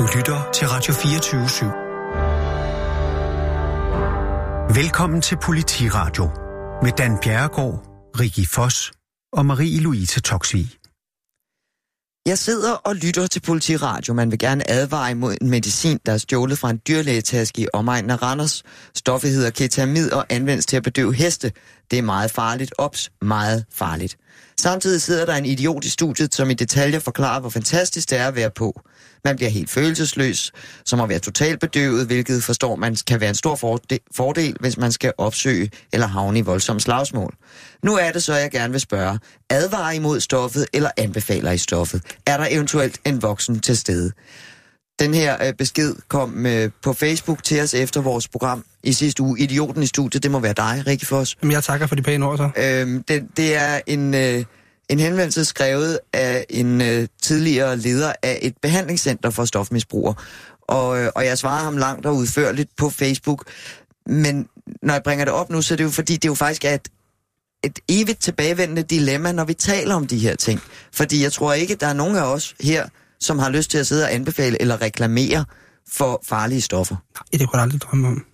Du lytter til Radio 24 /7. Velkommen til Politiradio med Dan Bjerregaard, Rikki Foss og Marie-Louise Toksvig. Jeg sidder og lytter til politiradio. Man vil gerne advare imod en medicin, der er stjålet fra en dyrlægetaske i omegnen af Randers. Stoffet hedder ketamid og anvendes til at bedøve heste. Det er meget farligt. Ops, meget farligt. Samtidig sidder der en idiot i studiet, som i detaljer forklarer, hvor fantastisk det er at være på. Man bliver helt følelsesløs, som at være totalt bedøvet, hvilket forstår man kan være en stor fordel, hvis man skal opsøge eller havne i voldsom slagsmål. Nu er det så, jeg gerne vil spørge. Advarer imod stoffet eller anbefaler I stoffet? Er der eventuelt en voksen til stede? Den her øh, besked kom øh, på Facebook til os efter vores program i sidste uge. Idioten i studiet, det må være dig, Rikke Foss. Jamen, jeg takker for de pæne ord, så. Øhm, det, det er en, øh, en henvendelse skrevet af en øh, tidligere leder af et behandlingscenter for stofmisbrugere. Og, øh, og jeg svarer ham langt og udførligt på Facebook. Men når jeg bringer det op nu, så er det jo fordi, det jo faktisk er et, et evigt tilbagevendende dilemma, når vi taler om de her ting. Fordi jeg tror ikke, der er nogen af os her, som har lyst til at sidde og anbefale eller reklamere for farlige stoffer. Nej, det kunne jeg aldrig drømme om.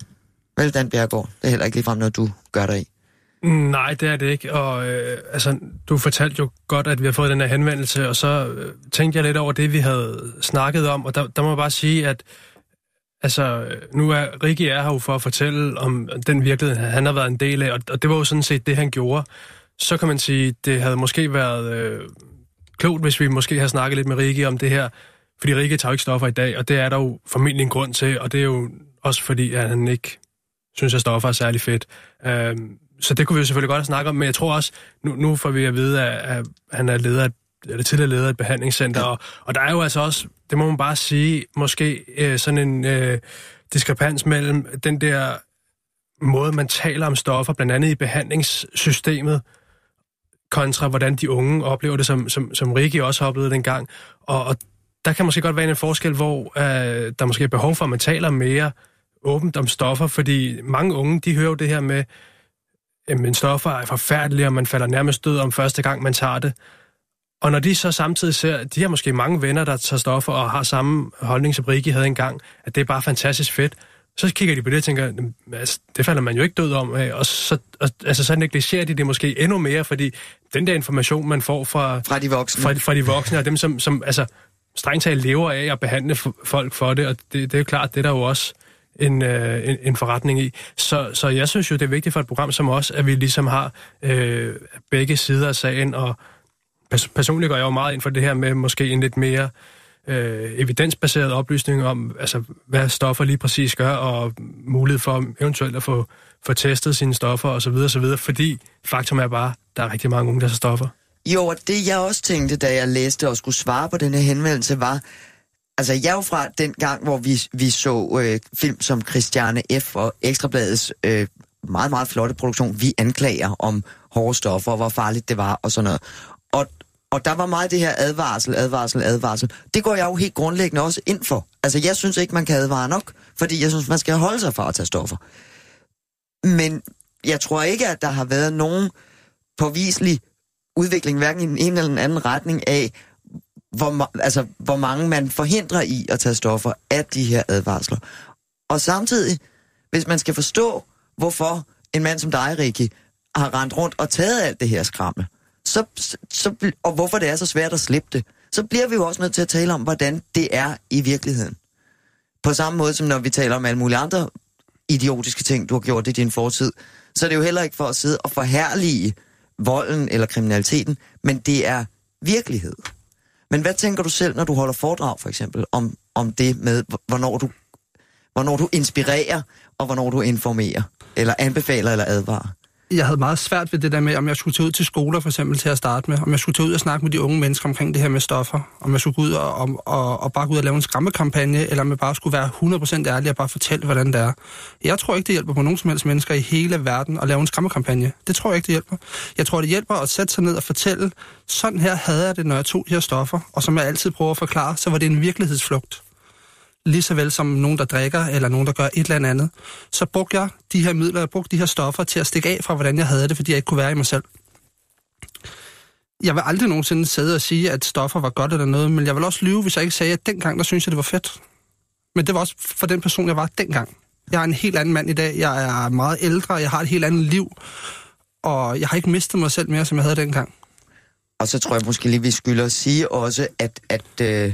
Vel, Dan Bjergård, det er heller ikke ligefrem noget, du gør dig i. Nej, det er det ikke. Og øh, altså, du fortalte jo godt, at vi har fået den her henvendelse, og så øh, tænkte jeg lidt over det, vi havde snakket om, og der, der må jeg bare sige, at altså, nu er Rikke er her jo for at fortælle om den virkelighed, han har været en del af, og, og det var jo sådan set det, han gjorde. Så kan man sige, det havde måske været øh, klogt, hvis vi måske havde snakket lidt med Rikke om det her, fordi Rikke tager jo ikke stoffer i dag, og det er der jo formentlig en grund til, og det er jo også fordi, at han ikke synes, at stoffer er særlig fedt. Øh, så det kunne vi jo selvfølgelig godt snakke om, men jeg tror også, nu, nu får vi at vide, at, at han er leder eller tidligere leder af et behandlingscenter, og, og der er jo altså også, det må man bare sige, måske øh, sådan en øh, diskrepans mellem den der måde, man taler om stoffer, blandt andet i behandlingssystemet, kontra hvordan de unge oplever det, som, som, som Rikke også har oplevet dengang. Og, og der kan måske godt være en forskel, hvor øh, der måske er behov for, at man taler mere åbent om stoffer, fordi mange unge, de hører jo det her med, at stoffer er forfærdelige, og man falder nærmest død om første gang, man tager det. Og når de så samtidig ser, de har måske mange venner, der tager stoffer og har samme holdning, som Rikke havde engang, at det er bare fantastisk fedt, så kigger de på det og tænker, altså, det falder man jo ikke død om af, og så, og, altså, så negligerer de det måske endnu mere, fordi den der information, man får fra, fra de voksne, fra, fra de voksne og dem, som, som altså, strengt taget lever af at behandle folk for det, og det, det er jo klart, det er der jo også en, øh, en, en forretning i. Så, så jeg synes jo, det er vigtigt for et program som os, at vi ligesom har øh, begge sider af sagen, og pers- personligt går jeg jo meget ind for det her med måske en lidt mere øh, evidensbaseret oplysning om, altså, hvad stoffer lige præcis gør, og mulighed for eventuelt at få, få testet sine stoffer osv., osv., fordi faktum er bare, der er rigtig mange unge, der stoffer. Jo, og det jeg også tænkte, da jeg læste og skulle svare på den her henvendelse, var, Altså, jeg er jo fra den gang, hvor vi, vi så øh, film som Christiane F. og Ekstrabladets øh, meget, meget flotte produktion, Vi anklager om hårde stoffer, og hvor farligt det var, og sådan noget. Og, og der var meget det her advarsel, advarsel, advarsel. Det går jeg jo helt grundlæggende også ind for. Altså, jeg synes ikke, man kan advare nok, fordi jeg synes, man skal holde sig fra at tage stoffer. Men jeg tror ikke, at der har været nogen påviselig udvikling, hverken i den ene eller den anden retning af, hvor, altså, hvor mange man forhindrer i at tage stoffer af de her advarsler. Og samtidig, hvis man skal forstå, hvorfor en mand som dig, Rikke, har rendt rundt og taget alt det her skrammel, så, så, og hvorfor det er så svært at slippe det, så bliver vi jo også nødt til at tale om, hvordan det er i virkeligheden. På samme måde som når vi taler om alle mulige andre idiotiske ting, du har gjort i din fortid, så er det jo heller ikke for at sidde og forhærlige volden eller kriminaliteten, men det er virkelighed. Men hvad tænker du selv, når du holder foredrag for eksempel, om, om det med, hvornår du, hvornår du inspirerer, og hvornår du informerer, eller anbefaler eller advarer? Jeg havde meget svært ved det der med, om jeg skulle tage ud til skoler for eksempel til at starte med, om jeg skulle tage ud og snakke med de unge mennesker omkring det her med stoffer, om jeg skulle gå ud og, og, og, og bare gå ud og lave en skræmmekampagne, eller om jeg bare skulle være 100% ærlig og bare fortælle, hvordan det er. Jeg tror ikke, det hjælper på nogen som helst mennesker i hele verden at lave en skræmmekampagne. Det tror jeg ikke, det hjælper. Jeg tror, det hjælper at sætte sig ned og fortælle, sådan her havde jeg det, når jeg tog de her stoffer, og som jeg altid prøver at forklare, så var det en virkelighedsflugt lige så vel som nogen, der drikker, eller nogen, der gør et eller andet, så brugte jeg de her midler, jeg brugte de her stoffer til at stikke af fra, hvordan jeg havde det, fordi jeg ikke kunne være i mig selv. Jeg vil aldrig nogensinde sidde og sige, at stoffer var godt eller noget, men jeg vil også lyve, hvis jeg ikke sagde, at dengang, der synes jeg, det var fedt. Men det var også for den person, jeg var dengang. Jeg er en helt anden mand i dag. Jeg er meget ældre. Jeg har et helt andet liv. Og jeg har ikke mistet mig selv mere, som jeg havde dengang. Og så tror jeg måske lige, vi skylder at sige også, at, at øh,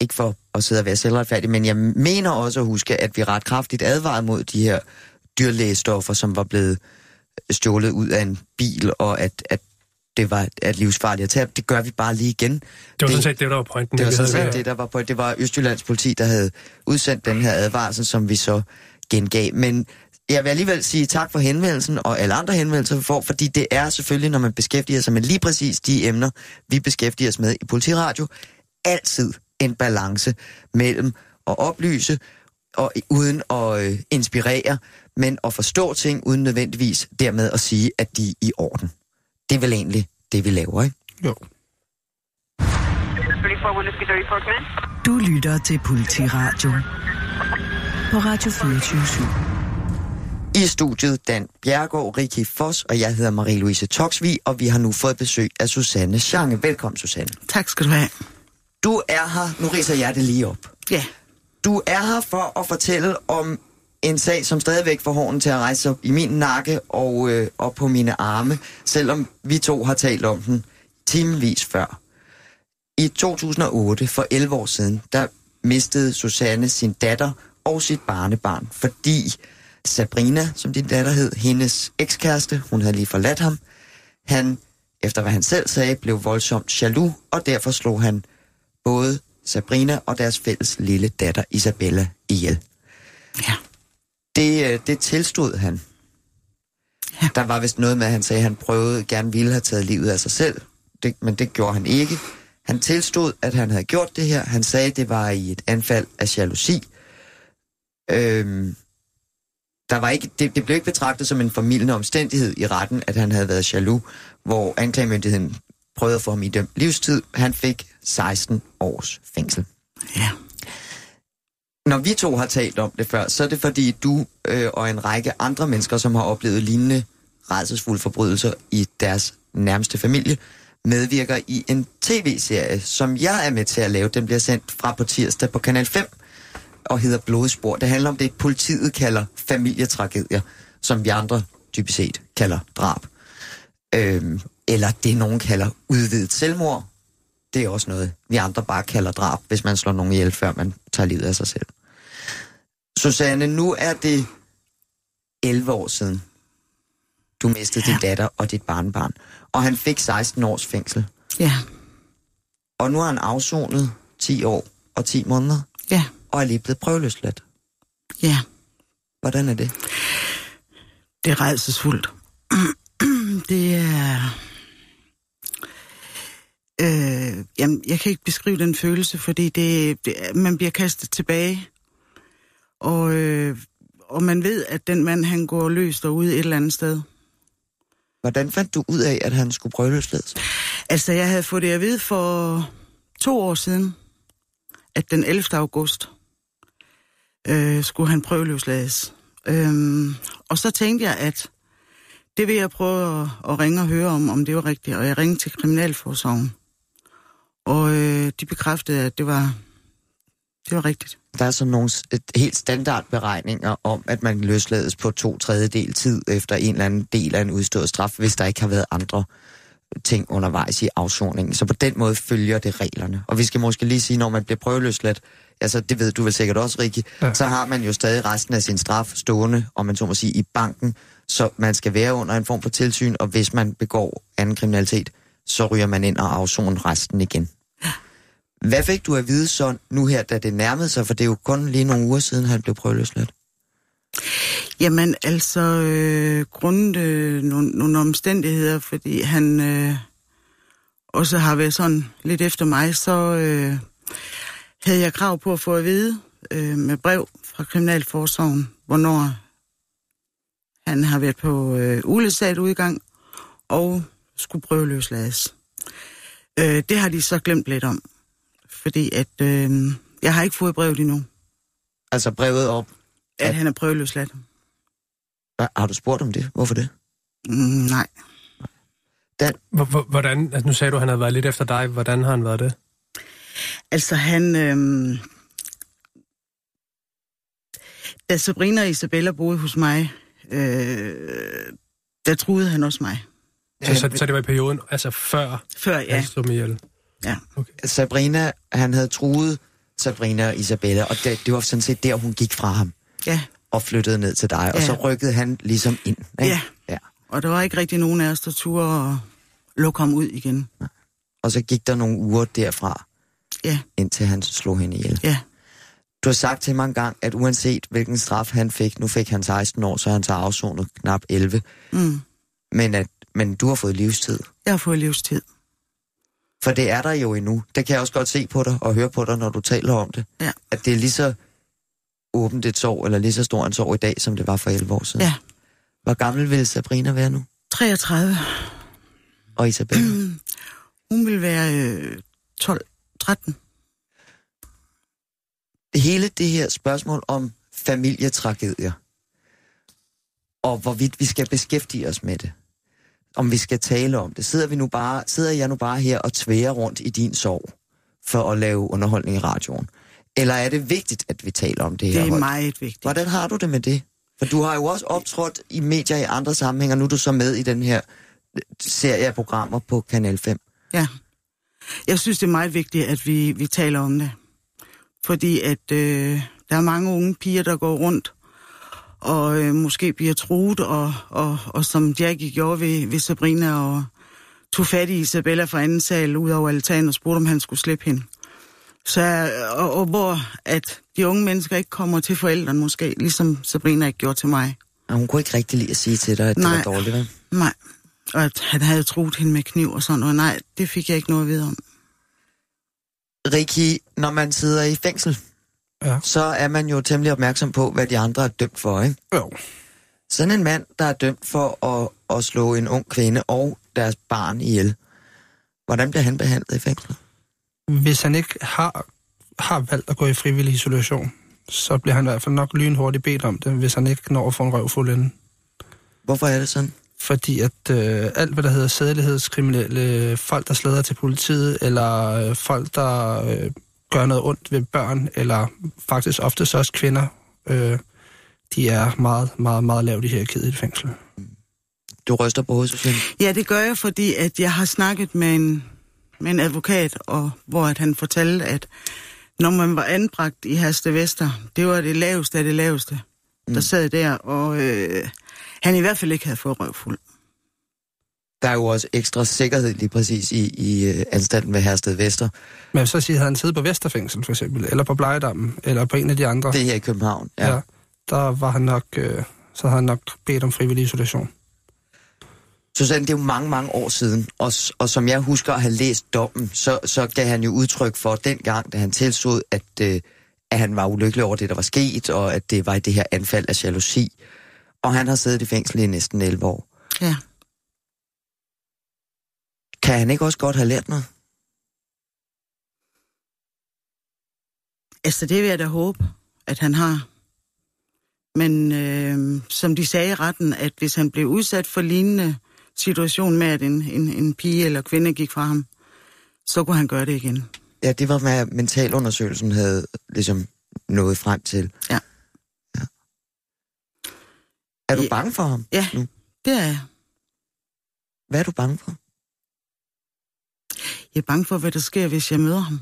ikke for at sidde og være selvretfærdig, men jeg mener også at huske, at vi ret kraftigt advarede mod de her dyrlægestoffer, som var blevet stjålet ud af en bil, og at, at det var at livsfarligt at tage. Det gør vi bare lige igen. Det var sådan set det, der var pointen. Det var sådan set det, der var på. Det var Østjyllands politi, der havde udsendt den her advarsel, som vi så gengav. Men jeg vil alligevel sige tak for henvendelsen, og alle andre henvendelser, vi får, fordi det er selvfølgelig, når man beskæftiger sig med lige præcis de emner, vi beskæftiger os med i Politiradio, altid en balance mellem at oplyse, og uden at øh, inspirere, men at forstå ting, uden nødvendigvis dermed at sige, at de er i orden. Det er vel egentlig det, vi laver, ikke? Jo. Du lytter til Politiradio på Radio 24 I studiet Dan Bjergård, Rikki Foss, og jeg hedder Marie-Louise Toksvig, og vi har nu fået besøg af Susanne Schange. Velkommen, Susanne. Tak skal du have. Du er her, nu riser jeg det lige op. Ja. Du er her for at fortælle om en sag, som stadigvæk får hånden til at rejse op i min nakke og, øh, og på mine arme, selvom vi to har talt om den timevis før. I 2008, for 11 år siden, der mistede Susanne sin datter og sit barnebarn, fordi Sabrina, som din datter hed, hendes ekskæreste, hun havde lige forladt ham, han, efter hvad han selv sagde, blev voldsomt jaloux, og derfor slog han både Sabrina og deres fælles lille datter Isabella ihjel. Ja. Det, øh, det tilstod han. Ja. Der var vist noget med, at han sagde, at han prøvede, gerne ville have taget livet af sig selv, det, men det gjorde han ikke. Han tilstod, at han havde gjort det her. Han sagde, at det var i et anfald af jalousi. Øhm, der var ikke, det, det blev ikke betragtet som en formidlende omstændighed i retten, at han havde været jaloux, hvor anklagemyndigheden prøvede at få ham i livstid. Han fik 16 års fængsel. Ja. Når vi to har talt om det før, så er det fordi du øh, og en række andre mennesker, som har oplevet lignende redselsfulde forbrydelser i deres nærmeste familie, medvirker i en tv-serie, som jeg er med til at lave. Den bliver sendt fra på tirsdag på Kanal 5 og hedder Blodspor. Det handler om det, politiet kalder familietragedier, som vi andre typisk set kalder drab. Øhm, eller det, nogen kalder udvidet selvmord. Det er også noget, vi andre bare kalder drab, hvis man slår nogen ihjel, før man tager livet af sig selv. Susanne, nu er det 11 år siden, du mistede ja. din datter og dit barnbarn. Og han fik 16 års fængsel. Ja. Og nu har han afsonet 10 år og 10 måneder, Ja. og er lige blevet prøveløsladt. Ja. Hvordan er det? Det er redselsfuldt. det er... Øh, jamen, jeg kan ikke beskrive den følelse, fordi det, det, man bliver kastet tilbage. Og, øh, og man ved, at den mand, han går løs derude et eller andet sted. Hvordan fandt du ud af, at han skulle prøveløslades? Altså, jeg havde fået det at vide for to år siden, at den 11. august øh, skulle han prøveløslades. Øhm, og så tænkte jeg, at det vil jeg prøve at, at ringe og høre om, om det var rigtigt. Og jeg ringede til Kriminalforsorgen. Og øh, de bekræftede, at det var, det var rigtigt. Der er sådan nogle helt standardberegninger om, at man løslades på to tredjedel tid efter en eller anden del af en udstået straf, hvis der ikke har været andre ting undervejs i afsoningen. Så på den måde følger det reglerne. Og vi skal måske lige sige, når man bliver prøveløsladt, altså det ved du vel sikkert også, Rikke. Ja. så har man jo stadig resten af sin straf stående, om man så må sige, i banken, så man skal være under en form for tilsyn, og hvis man begår anden kriminalitet, så ryger man ind og afsoner resten igen. Hvad fik du at vide så nu her, da det nærmede sig, for det er jo kun lige nogle uger siden, han blev prøveløsladt? Jamen, altså, øh, grundet øh, nogle, nogle omstændigheder, fordi han øh, også har været sådan lidt efter mig, så øh, havde jeg krav på at få at vide øh, med brev fra Kriminalforsorgen, hvornår han har været på øh, ulesat udgang og skulle prøve løslades. Øh, det har de så glemt lidt om, fordi at øh, jeg har ikke fået brevet endnu, Altså brevet op. at Ja. han er prøveløsladt. Har du spurgt om det? Hvorfor det? Mm, nej. Hvor- Hvordan, altså nu sagde du, at han havde været lidt efter dig. Hvordan har han været det? Altså han, øhm, Da Sabrina og Isabella boede hos mig, øh, der troede han også mig. Så, så, så det var i perioden, altså før Før, han ja. slog mig ihjel? ja. Sabrina, han havde truet Sabrina og Isabella, og det, det var sådan set der, hun gik fra ham Ja, og flyttede ned til dig, og Ja. så rykkede han ligesom ind. Ikke? Ja. ja. og der var ikke rigtig nogen af os, der turde at lukke ham ud igen. Og så gik der nogle uger derfra, Ja, indtil han slog hende ihjel. ja. Du har sagt til mig engang, at uanset hvilken straf han fik, nu fik han 16 år, så han så afsonet knap 11, Mm. men, at, men du har fået livstid. Jeg har fået livstid. For det er der jo endnu. Det kan jeg også godt se på dig og høre på dig, når du taler om det. Ja. At det er lige så åbent et sorg, eller lige så stor en sorg i dag, som det var for 11 år siden. Ja. Hvor gammel vil Sabrina være nu? 33. Og Isabella? Hun vil være øh, 12, 13. det hele det her spørgsmål om familietragedier, og hvorvidt vi skal beskæftige os med det, om vi skal tale om det, sidder, vi nu bare, sidder jeg nu bare her og tværer rundt i din sorg for at lave underholdning i radioen? Eller er det vigtigt, at vi taler om det her? Det er meget vigtigt. Hvordan har du det med det? For du har jo også optrådt i medier i andre sammenhænge, og nu er du så med i den her serie af programmer på Kanal 5. Ja. Jeg synes, det er meget vigtigt, at vi, vi taler om det. Fordi at øh, der er mange unge piger, der går rundt og øh, måske bliver truet, og, og, og som Jackie gjorde ved, ved Sabrina, og tog fat i Isabella fra anden sal ud over altanen og spurgte, om han skulle slippe hende. Så, og, og hvor at de unge mennesker ikke kommer til forældrene måske, ligesom Sabrina ikke gjorde til mig. Og hun kunne ikke rigtig lide at sige til dig, at det Nej. var dårligt, vel? Nej. Og at han havde truet hende med kniv og sådan noget. Nej, det fik jeg ikke noget at vide om. Ricky, når man sidder i fængsel, Ja. så er man jo temmelig opmærksom på, hvad de andre er dømt for, ikke? Jo. Sådan en mand, der er dømt for at, at slå en ung kvinde og deres barn ihjel. Hvordan bliver han behandlet i fængsel? Hvis han ikke har, har valgt at gå i frivillig isolation, så bliver han i hvert fald nok lynhurtigt bedt om det, hvis han ikke når at få en røvfuld inden. Hvorfor er det sådan? Fordi at øh, alt, hvad der hedder sædelighedskriminelle, folk, der slæder til politiet, eller øh, folk, der øh, gør noget ondt ved børn, eller faktisk oftest også kvinder, øh, de er meget, meget, meget lavt i hierarkiet i et fængsel. Du ryster på hovedet, Sofie. Ja, det gør jeg, fordi at jeg har snakket med en, med en advokat, og hvor at han fortalte, at når man var anbragt i Herste Vester, det var det laveste af det laveste, mm. der sad der, og øh, han i hvert fald ikke havde fået røvfuld. Der er jo også ekstra sikkerhed lige præcis i, i uh, anstalten ved Hersted Vester. Men så siger, havde han siddet på Vesterfængsel for eksempel, eller på Blejedammen, eller på en af de andre. Det er her i København. Ja. ja. Der var han nok, øh, så havde han nok bedt om frivillig isolation. Susanne, det er jo mange, mange år siden, og, og som jeg husker at have læst dommen, så, så gav han jo udtryk for dengang, da han tilstod, at, øh, at han var ulykkelig over det, der var sket, og at det var i det her anfald af jalousi. Og han har siddet i fængsel i næsten 11 år. Ja. Kan han ikke også godt have lært noget? Altså, det vil jeg da håbe, at han har. Men øh, som de sagde i retten, at hvis han blev udsat for lignende situation med, at en, en, en pige eller kvinde gik fra ham, så kunne han gøre det igen. Ja, det var, hvad mentalundersøgelsen havde ligesom nået frem til. Ja. ja. Er du Ja. bange for ham? Ja, nu? det er jeg. Hvad er du bange for? Jeg er bange for, hvad der sker, hvis jeg møder ham.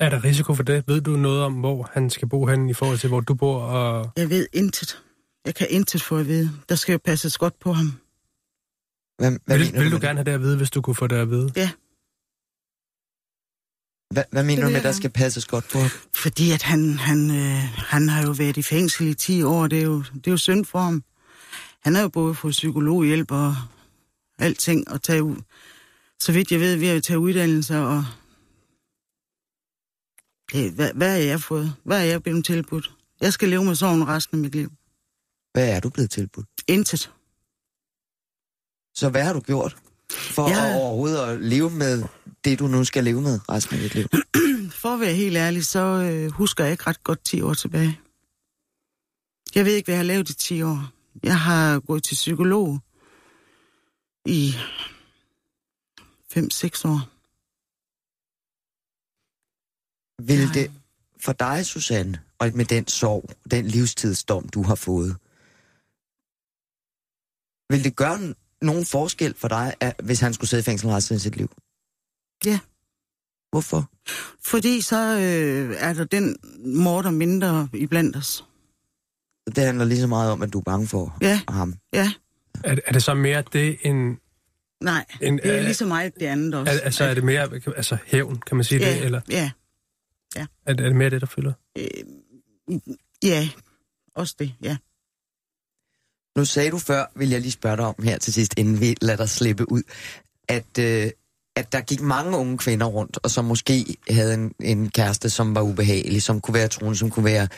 Er der risiko for det? Ved du noget om, hvor han skal bo hen i forhold til, hvor du bor? Og... Jeg ved intet. Jeg kan intet få at vide. Der skal jo passes godt på ham. Hvad, hvad Vil, vil du du gerne have det at vide, hvis du kunne få det at vide? Ja, Hvad, hvad mener Det du med, at der skal passes godt på ham? fordi at han, han, øh, han har jo været i fængsel i 10 år. Det er, jo, det er jo synd for ham. Han har jo både fået psykologhjælp og alting at tage ud. Så vidt jeg ved, ved at tage uddannelser og... Det, hvad, hvad er jeg fået? Hvad er jeg blevet tilbudt? Jeg skal leve med sorgen resten af mit liv. Hvad er du blevet tilbudt? Intet. Så hvad har du gjort for Jeg- at overhovedet at leve med det, du nu skal leve med resten af dit liv? For at være helt ærlig, så øh, husker jeg ikke ret godt 10 år tilbage. Jeg ved ikke, hvad jeg har lavet i 10 år. Jeg har gået til psykolog i 5-6 år. Vil Nej. det, for dig, Susanne, og med den sorg, den livstidsdom, du har fået, vil det gøre nogen forskel for dig, at, hvis han skulle sidde i fængsel resten af sit liv? Ja. Hvorfor? Fordi så øh, er der den morder mindre iblandt os. Det handler lige så meget om, at du er bange for Ja. ham. Ja. Er, er det så mere det end... Nej, En- det er øh, lige så meget det andet også. Er, altså er det mere altså, hævn, kan man sige ja, det? Eller ja, er, er det mere det, der fylder? ja, også det, ja. Nu sagde du før, vil jeg lige spørge dig om her til sidst, inden vi lader dig slippe ud, at, øh, at der gik mange unge kvinder rundt, og som måske havde en, en kæreste, som var ubehagelig, som kunne være troende, som kunne være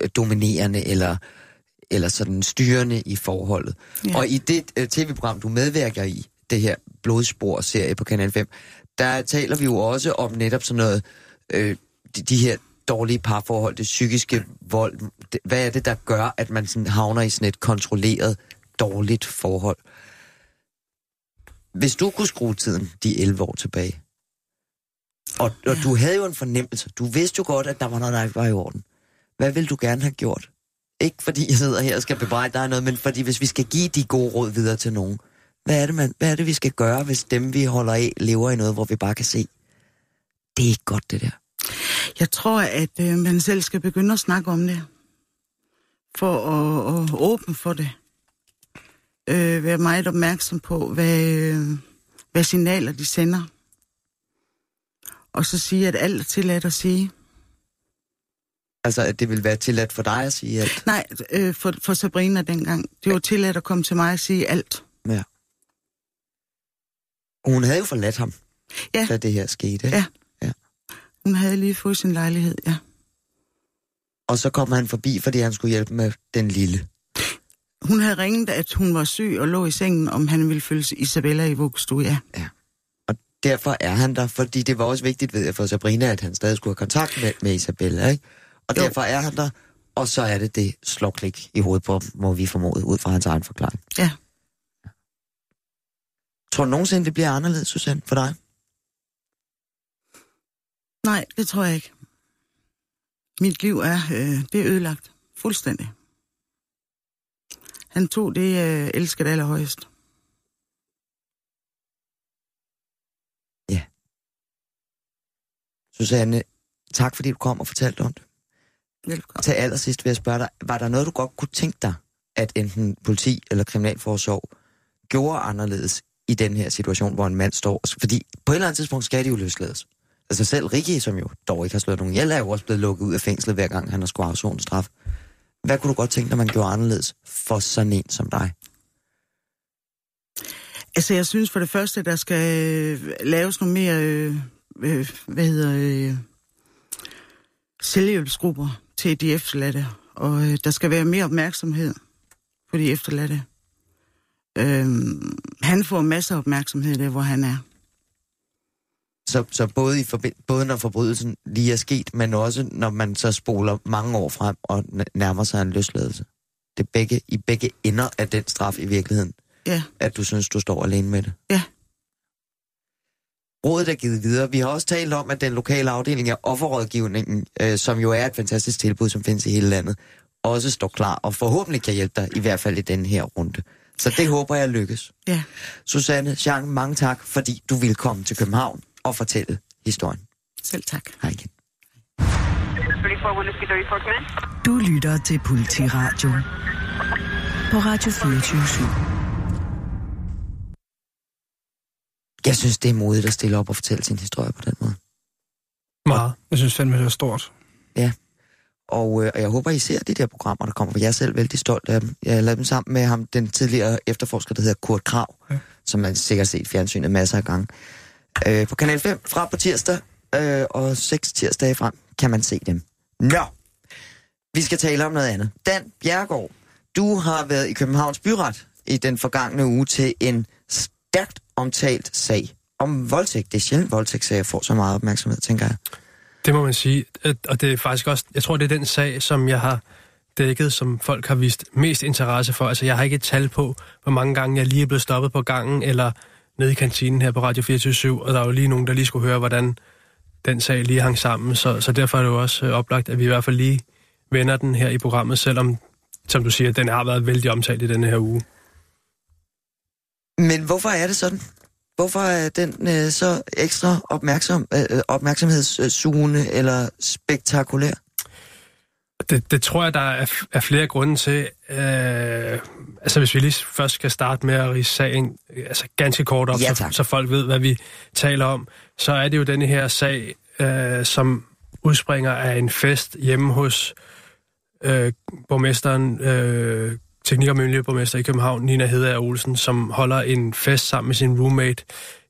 øh, dominerende eller, eller sådan styrende i forholdet. Ja. Ja. Og i det øh, tv-program, du medvirker i, det her Blodspor-serie på Kanal 5, der taler vi jo også om netop sådan noget, øh, de, de her dårlige parforhold, det psykiske vold. Det, hvad er det, der gør, at man sådan havner i sådan et kontrolleret, dårligt forhold? Hvis du kunne skrue tiden de 11 år tilbage, og, og Ja. du havde jo en fornemmelse, du vidste jo godt, at der var noget, der ikke var i orden. Hvad ville du gerne have gjort? Ikke fordi jeg sidder her og skal bebrejde dig noget, men fordi hvis vi skal give de gode råd videre til nogen, hvad er det, man, hvad er det vi skal gøre, hvis dem, vi holder af, lever i noget, hvor vi bare kan se, det er ikke godt, det der. Jeg tror, at øh, man selv skal begynde at snakke om det. For at, at åbne for det. Øh, være meget opmærksom på, hvad, øh, hvad signaler de sender. Og så sige, at alt er tilladt at sige. Altså, at det vil være tilladt for dig at sige, at Nej, øh, for, for Sabrina dengang. Det var tilladt at komme til mig og sige alt. ja. Hun havde jo forladt ham, Ja. da det her skete. Ja. Hun havde lige fået sin lejlighed, ja. Og så kom han forbi, fordi han skulle hjælpe med den lille. Hun havde ringet, at hun var syg og lå i sengen, om han ville følge Isabella i vuggestue, ja. Og derfor er han der, fordi det var også vigtigt ved jeg, for Sabrina, at han stadig skulle have kontakt med, med Isabella, ikke? Og Jo. derfor er han der, og så er det det slåklik i hovedet på må vi formode, ud fra hans egen forklaring. Ja. Tror du nogensinde, det bliver anderledes, Susanne, for dig? Nej, det tror jeg ikke. Mit liv er, øh, det er ødelagt. Fuldstændig. Han tog det, jeg elskede allerhøjest. Susanne, tak fordi du kom og fortalte om det. Velkommen. Til allersidst vil jeg spørge dig, var der noget, du godt kunne tænke dig, at enten politi eller kriminalforsorg gjorde anderledes i den her situation, hvor en mand står? Fordi på et eller andet tidspunkt skal de jo løslades. Altså selv Ricky, som jo dog ikke har slået nogen ihjel, er jo også blevet lukket ud af fængslet, hver gang han har skulle afzone en straf. Hvad kunne du godt tænke dig, man gjorde anderledes for sådan en som dig? Altså, jeg synes for det første, der skal øh, laves nogle mere, øh, øh, hvad hedder øh, selvhjælpsgrupper til de efterladte. Og øh, der skal være mere opmærksomhed på de efterladte. Øh, han får masser af opmærksomhed der, hvor han er. Så, så både, i forbi- både når forbrydelsen lige er sket, men også når man så spoler mange år frem og nærmer sig en løsladelse. Det er begge, i begge ender af den straf i virkeligheden, Ja, at du synes, du står alene med det. Ja. Rådet er givet videre. Vi har også talt om, at den lokale afdeling af offerrådgivningen, øh, som jo er et fantastisk tilbud, som findes i hele landet, også står klar og forhåbentlig kan hjælpe dig, i hvert fald i den her runde. Så det håber jeg lykkes. ja. Susanne Jean, mange tak, fordi du ville komme til København og fortælle historien. Selv tak. Hej igen. 34 Whiskey 34 come in. Du lytter til Politiradio på Radio 24 Jeg synes, det er modigt at stille op og fortælle sin historie på den måde. Meget. Jeg synes fandme, det er stort. Og, øh, og jeg håber, I ser de der programmer, der kommer, for jeg er selv vældig stolt af dem. Jeg lavet dem sammen med ham, den tidligere efterforsker, der hedder Kurt Krav, ja. Som man sikkert set fjernsynet masser af gange. Øh, på Kanal 5 fra på tirsdag, øh, og 6 tirsdage frem kan man se dem. Nå, vi skal tale om noget andet. Dan Bjergård, du har været i Københavns Byret i den forgangne uge til en stærkt omtalt sag om voldtægt. Det er sjældent voldtægtsager får så meget opmærksomhed, tænker jeg. Det må man sige. Og det er faktisk også, jeg tror, det er den sag, som jeg har dækket, som folk har vist mest interesse for. Altså, jeg har ikke et tal på, hvor mange gange jeg lige er blevet stoppet på gangen, eller nede i kantinen her på Radio 24 og der er jo lige nogen, der lige skulle høre, hvordan den sag lige hang sammen. Så, så derfor er det jo også øh, oplagt, at vi i hvert fald lige vender den her i programmet, selvom, som du siger, den har været vældig omtalt i denne her uge. Men hvorfor er det sådan? Hvorfor er den øh, så ekstra opmærksom, øh, opmærksomhedssugende eller spektakulær? Det, det tror jeg, der er, er flere grunde til. Øh, altså hvis vi lige først skal starte med at rise sagen altså ganske kort op, Ja, så, så folk ved, hvad vi taler om, så er det jo denne her sag, øh, som udspringer af en fest hjemme hos øh, borgmesteren, øh, teknik- og miljøborgmester i København, Nina Hedager Olsen, som holder en fest sammen med sin roommate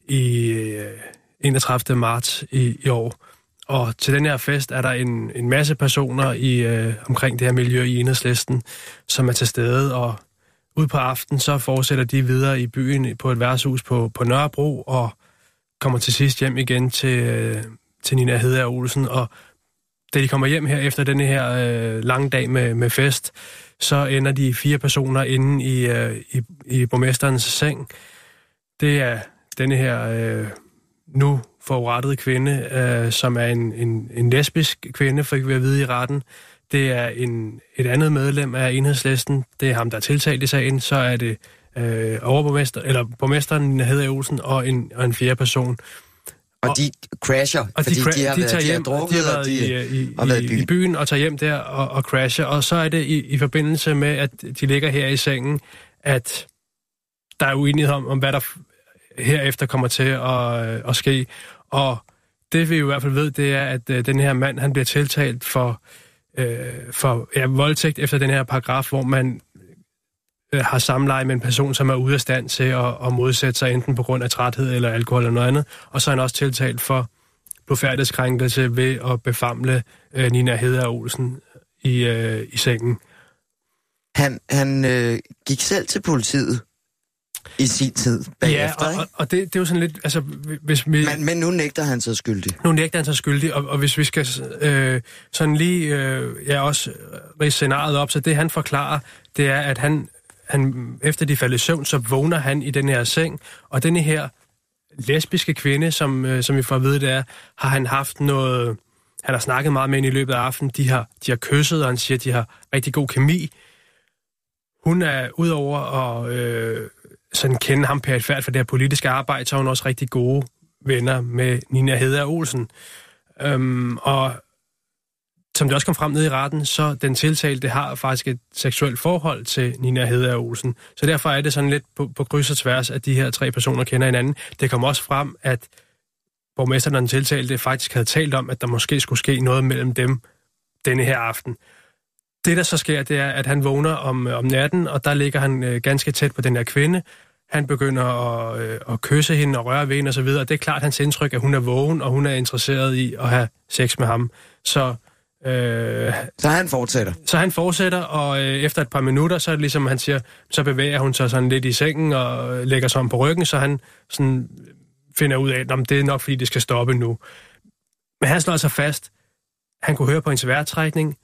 i øh, 31. marts i, i år. Og til den her fest er der en, en masse personer i øh, omkring det her miljø i enhedslisten, som er til stede, og ud på aften, så fortsætter de videre i byen på et værtshus på, på Nørrebro, og kommer til sidst hjem igen til, øh, til Nina Hedager Olsen. Og da de kommer hjem her efter denne her øh, lange dag med, med fest, så ender de fire personer inde i, øh, i, i borgmesterens seng. Det er denne her øh, nu forurettede kvinde, øh, som er en, en, en lesbisk kvinde, fik vi at vide i retten. Det er en, et andet medlem af enhedslisten. Det er ham, der er tiltalt i sagen. Så er det øh, overborgmester, eller borgmesteren Nina Hedder Olsen og en, og en fjerde person. Og, Og- de crasher, Og fordi de, cra- de, har, de været, tager de har hjem, drukket, de har og været de, i, i, har været i byen. i byen og tager hjem der og, og crasher. Og så er det i, i forbindelse med, at de ligger her i sengen, at der er uenighed om, om hvad der herefter kommer til at, øh, at ske. Og det vi i hvert fald ved, det er, at øh, den her mand, han bliver tiltalt for, øh, for ja, voldtægt efter den her paragraf, hvor man øh, har samleje med en person, som er ude af stand til at, at modsætte sig enten på grund af træthed eller alkohol eller noget andet. Og så er han også tiltalt for blodfærdighedskrænkelse ved at befamle øh, Nina Hedder Olsen i, øh, i sengen. Han, han øh, gik selv til politiet i sin tid bagefter, ja, og, og, og det, det er jo sådan lidt... Altså, hvis vi, Men, men nu nægter han sig skyldig. Nu nægter han sig skyldig, og, og hvis vi skal øh, sådan lige øh, ja, også ridse scenariet op, så det han forklarer, det er, at han, han efter de falder i søvn, så vågner han i den her seng, og denne her lesbiske kvinde, som, øh, som vi får at vide, det er, har han haft noget... Han har snakket meget med hende i løbet af aftenen, de har, de har kysset, og han siger, at de har rigtig god kemi. Hun er udover at øh, sådan kende ham perifært for det her politiske arbejde, så er hun også rigtig gode venner med Nina Hedder Olsen. Øhm, og som det også kom frem ned i retten, så den tiltalte har faktisk et seksuelt forhold til Nina Hedder Olsen. Så derfor er det sådan lidt på, på kryds og tværs, at de her tre personer kender hinanden. Det kom også frem, at borgmesteren og den tiltalte faktisk havde talt om, at der måske skulle ske noget mellem dem denne her aften. Det, der så sker, det er, at han vågner om, øh, om natten, og der ligger han øh, ganske tæt på den her kvinde. Han begynder at, øh, at kysse hende og røre ved hende osv., og det er klart hans indtryk, at hun er vågen, og hun er interesseret i at have sex med ham. Så, øh, Så han fortsætter. så han fortsætter, og øh, efter et par minutter, så er det ligesom, han siger, så bevæger hun sig sådan lidt i sengen og øh, lægger sig om på ryggen, så han sådan finder ud af, at det er nok, fordi det skal stoppe nu. Men han slår altså fast. Han kunne høre på hendes vejrtrækning.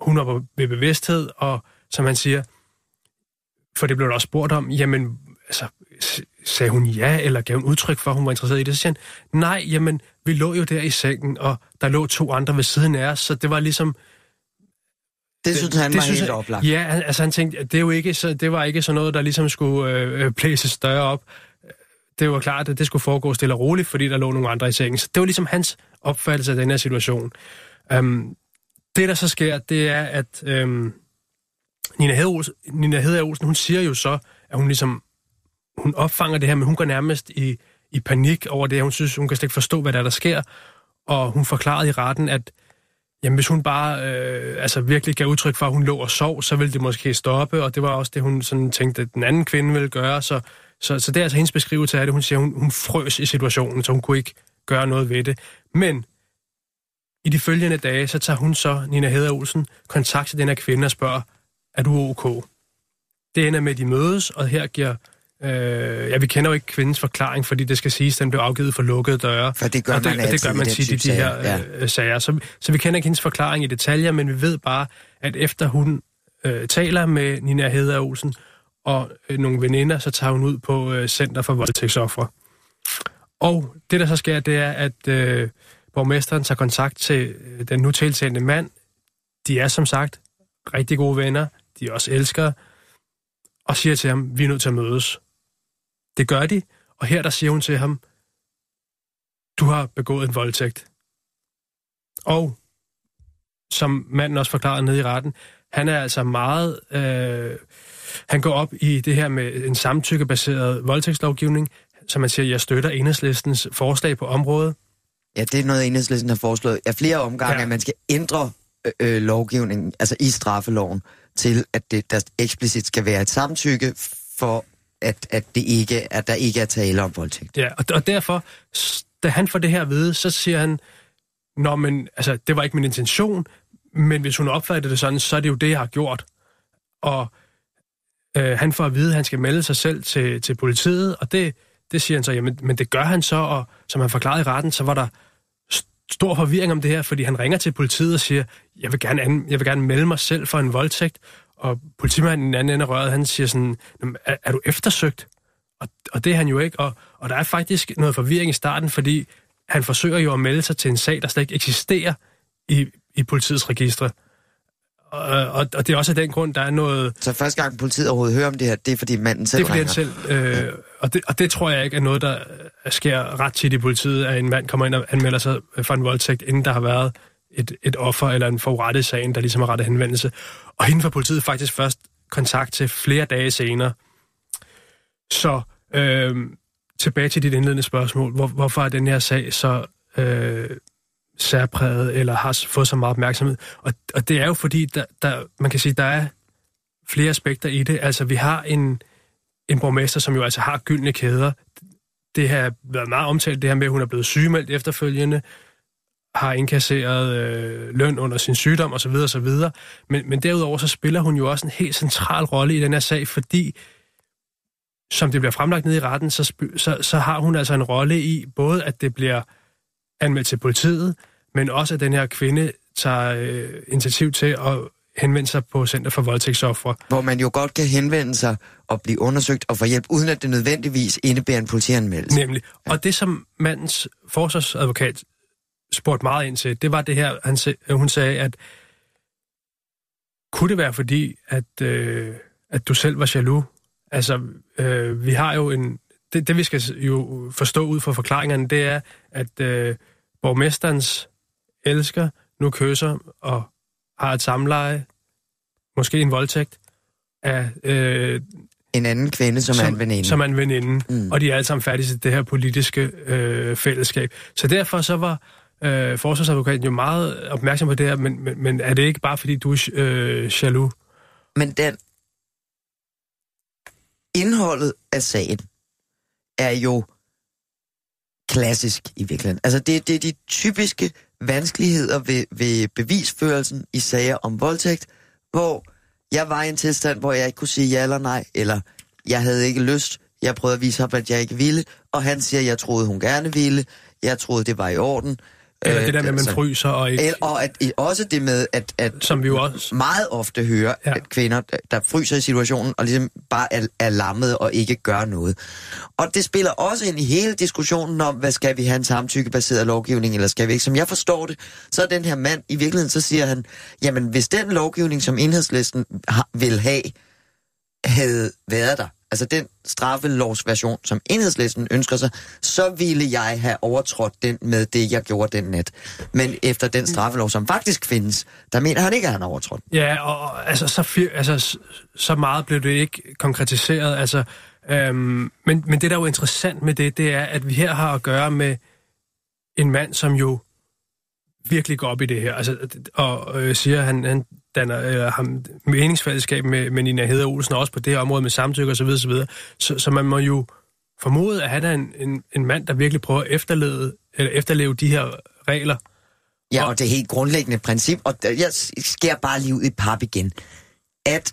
Hun var ved bevidsthed, og som han siger, for det blev der også spurgt om, jamen, altså, sagde hun ja, eller gav hun udtryk for, at hun var interesseret i det? Så siger han, nej, jamen, vi lå jo der i sengen, og der lå to andre ved siden af os, så det var ligesom, Det synes han var synes helt jeg- oplagt. Ja, altså han tænkte, det, er jo ikke, så, det var ikke sådan noget, der ligesom skulle øh, blæses større op. Det var klart, at det skulle foregå stille og roligt, fordi der lå nogle andre i sengen. Så det var ligesom hans opfattelse af den her situation. Um, det, der så sker, det er, at um, Nina, Hedder Olsen, Nina Hedder Olsen, hun siger jo så, at hun ligesom, hun opfanger det her, men hun går nærmest i, i panik over det. Hun synes, hun kan slet ikke forstå, hvad der, er, der sker. Og hun forklarede i retten, at Jamen, hvis hun bare øh, altså virkelig gav udtryk for, at hun lå og sov, så ville det måske stoppe, og det var også det, hun sådan tænkte, at den anden kvinde ville gøre. Så, så, så det er altså hendes beskrivelse af det. Hun siger, hun, hun frøs i situationen, så hun kunne ikke gøre noget ved det. Men i de følgende dage, så tager hun så, Nina Heder Olsen, kontakt til den her kvinde og spørger, er du ok? Det ender med, at de mødes, og her giver... Øh, ja, vi kender jo ikke kvindens forklaring, fordi det skal siges, at den blev afgivet for lukkede døre. For det gør og det, man og det gør man tit i de her sager, øh, sager. Så, så vi kender ikke hendes forklaring i detaljer, men vi ved bare, at efter hun øh, taler med Nina Hedder Olsen og øh, nogle veninder, så tager hun ud på øh, Center for Voldtægtsoffre. Og det, der så sker, det er, at øh, borgmesteren tager kontakt til øh, den nu tiltalende mand. De er som sagt rigtig gode venner. De er også elskere. Og siger til ham, vi er nødt til at mødes. Det gør de, og her der siger hun til ham, du har begået en voldtægt. Og som manden også forklarede nede i retten, han er altså meget... Øh, han går op i det her med en samtykkebaseret voldtægtslovgivning, som man siger, jeg støtter enhedslistens forslag på området. Ja, det er noget, enhedslisten har foreslået af flere omgange, Ja. ja. at man skal ændre øh, øh, lovgivningen, altså i straffeloven, til at det, der eksplicit skal være et samtykke for, at, at, det ikke, at der ikke er tale om voldtægt. Ja, og, og derfor, da han får det her at vide, så siger han, Nå, men altså, det var ikke min intention, men hvis hun opfattede det sådan, så er det jo det, jeg har gjort. Og øh, han får at vide, at han skal melde sig selv til, til politiet, og det, det siger han så, jamen, men det gør han så, og som han forklarede i retten, så var der stor forvirring om det her, fordi han ringer til politiet og siger, jeg vil gerne, an, jeg vil gerne melde mig selv for en voldtægt, og politimanden i den anden ende af røret, han siger sådan, "Jamen, er, er du eftersøgt? Og, og det er han jo ikke, og, og der er faktisk noget forvirring i starten, fordi han forsøger jo at melde sig til en sag, der slet ikke eksisterer i, i politiets registre. Og, og, og det er også af den grund, der er noget... Så første gang politiet overhovedet hører om det her, det er fordi manden selv Det er fordi han selv... Øh, og, det, og det tror jeg ikke er noget, der sker ret tit i politiet, at en mand kommer ind og anmelder sig for en voldtægt, inden der har været et, et offer eller en forurettet i sagen, der ligesom har rettet henvendelse. Og hende får politiet faktisk først kontakt til flere dage senere. Så øh, tilbage til dit indledende spørgsmål. Hvor, hvorfor er den her sag så øh, særpræget, eller har fået så meget opmærksomhed? Og, og det er jo fordi, der, der, man kan sige, der er flere aspekter i det. Altså, vi har en, en borgmester, som jo altså har gyldne kæder. Det har været meget omtalt, det her med, at hun er blevet sygemeldt efterfølgende, har indkasseret øh, løn under sin sygdom osv. osv. Men, men derudover så spiller hun jo også en helt central rolle i den her sag, fordi som det bliver fremlagt ned i retten, så, så, så har hun altså en rolle i både, at det bliver anmeldt til politiet, men også at den her kvinde tager øh, initiativ til at henvende sig på Center for Voldtægtsoffre. Hvor man jo godt kan henvende sig og blive undersøgt og få hjælp, uden at det nødvendigvis indebærer en politianmeldelse. Nemlig. Ja. Og det, som mandens forsvarsadvokat spurgte meget ind til, det var det her, han, hun sagde, at kunne det være fordi, at, øh, at du selv var jaloux? Altså, øh, vi har jo en... Det, det, vi skal jo forstå ud fra forklaringerne, det er, at øh, borgmesterens elsker nu kysser og har et samleje, måske en voldtægt, af øh, En anden kvinde, som, er en veninde. som er en veninde, mm. og de er alle sammen færdige til det her politiske øh, fællesskab. Så derfor så var øh, forsvarsadvokaten jo meget opmærksom på det her, men, men, men er det ikke bare fordi, du er øh, jaloux? Men den indholdet af sagen er jo klassisk i virkeligheden. Altså det, det er de typiske vanskeligheder ved, ved bevisførelsen i sager om voldtægt, hvor jeg var i en tilstand, hvor jeg ikke kunne sige ja eller nej, eller jeg havde ikke lyst, jeg prøvede at vise ham, at jeg ikke ville, og han siger, at jeg troede, hun gerne ville, jeg troede, det var i orden. Eller Øh, det der med, at man altså- fryser og ikke... Og at, også det med, at, at Som vi jo også... meget ofte hører, Ja. at kvinder, der fryser i situationen, og ligesom bare er, er lammet og ikke gør noget. Og det spiller også ind i hele diskussionen om, hvad skal vi have en samtykkebaseret lovgivning, eller skal vi ikke? Som jeg forstår det, så er den her mand, i virkeligheden, så siger han, jamen hvis den lovgivning, som enhedslisten vil have, havde været der, altså den straffelovsversion, som enhedslisten ønsker sig, så ville jeg have overtrådt den med det, jeg gjorde den nat. Men efter den straffelov, som faktisk findes, der mener han ikke, at han har overtrådt. Ja, og altså så, altså, så meget blev det ikke konkretiseret. Altså, øhm, men, men det, der er jo interessant med det, det er, at vi her har at gøre med en mand, som jo virkelig går op i det her, altså, og øh, siger, at han, han danner øh, ham meningsfællesskab med, med Nina Heder Olsen, og også på det her område med samtykke osv. Så, videre. så, så man må jo formode, at han er en, en, en mand, der virkelig prøver at efterleve, eller efterleve de her regler. Ja, Og- og det helt grundlæggende princip, og jeg skærer bare lige ud i pap igen, at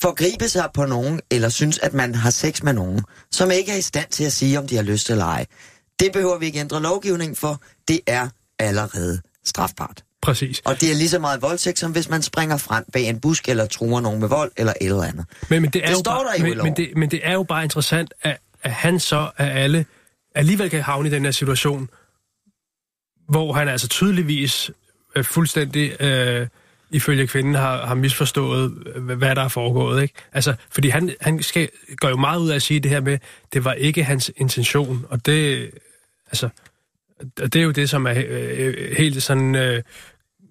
forgribe sig på nogen, eller synes, at man har sex med nogen, som ikke er i stand til at sige, om de har lyst eller ej. Det behøver vi ikke ændre lovgivning for. Det er allerede strafbart. Præcis. Og det er lige så meget voldtægt, som hvis man springer frem bag en busk, eller truer nogen med vold, eller et eller andet. Men, men det, er Det jo står bare, der jo i men, men, det, men det er jo bare interessant, at, at han så af alle alligevel kan havne i den her situation, hvor han altså tydeligvis øh, fuldstændig øh, ifølge kvinden har, har misforstået, øh, hvad der er foregået. Ikke? Altså, fordi han, han skal, går jo meget ud af at sige det her med, det var ikke hans intention, og det, altså, det er jo det, som er øh, øh, helt sådan øh,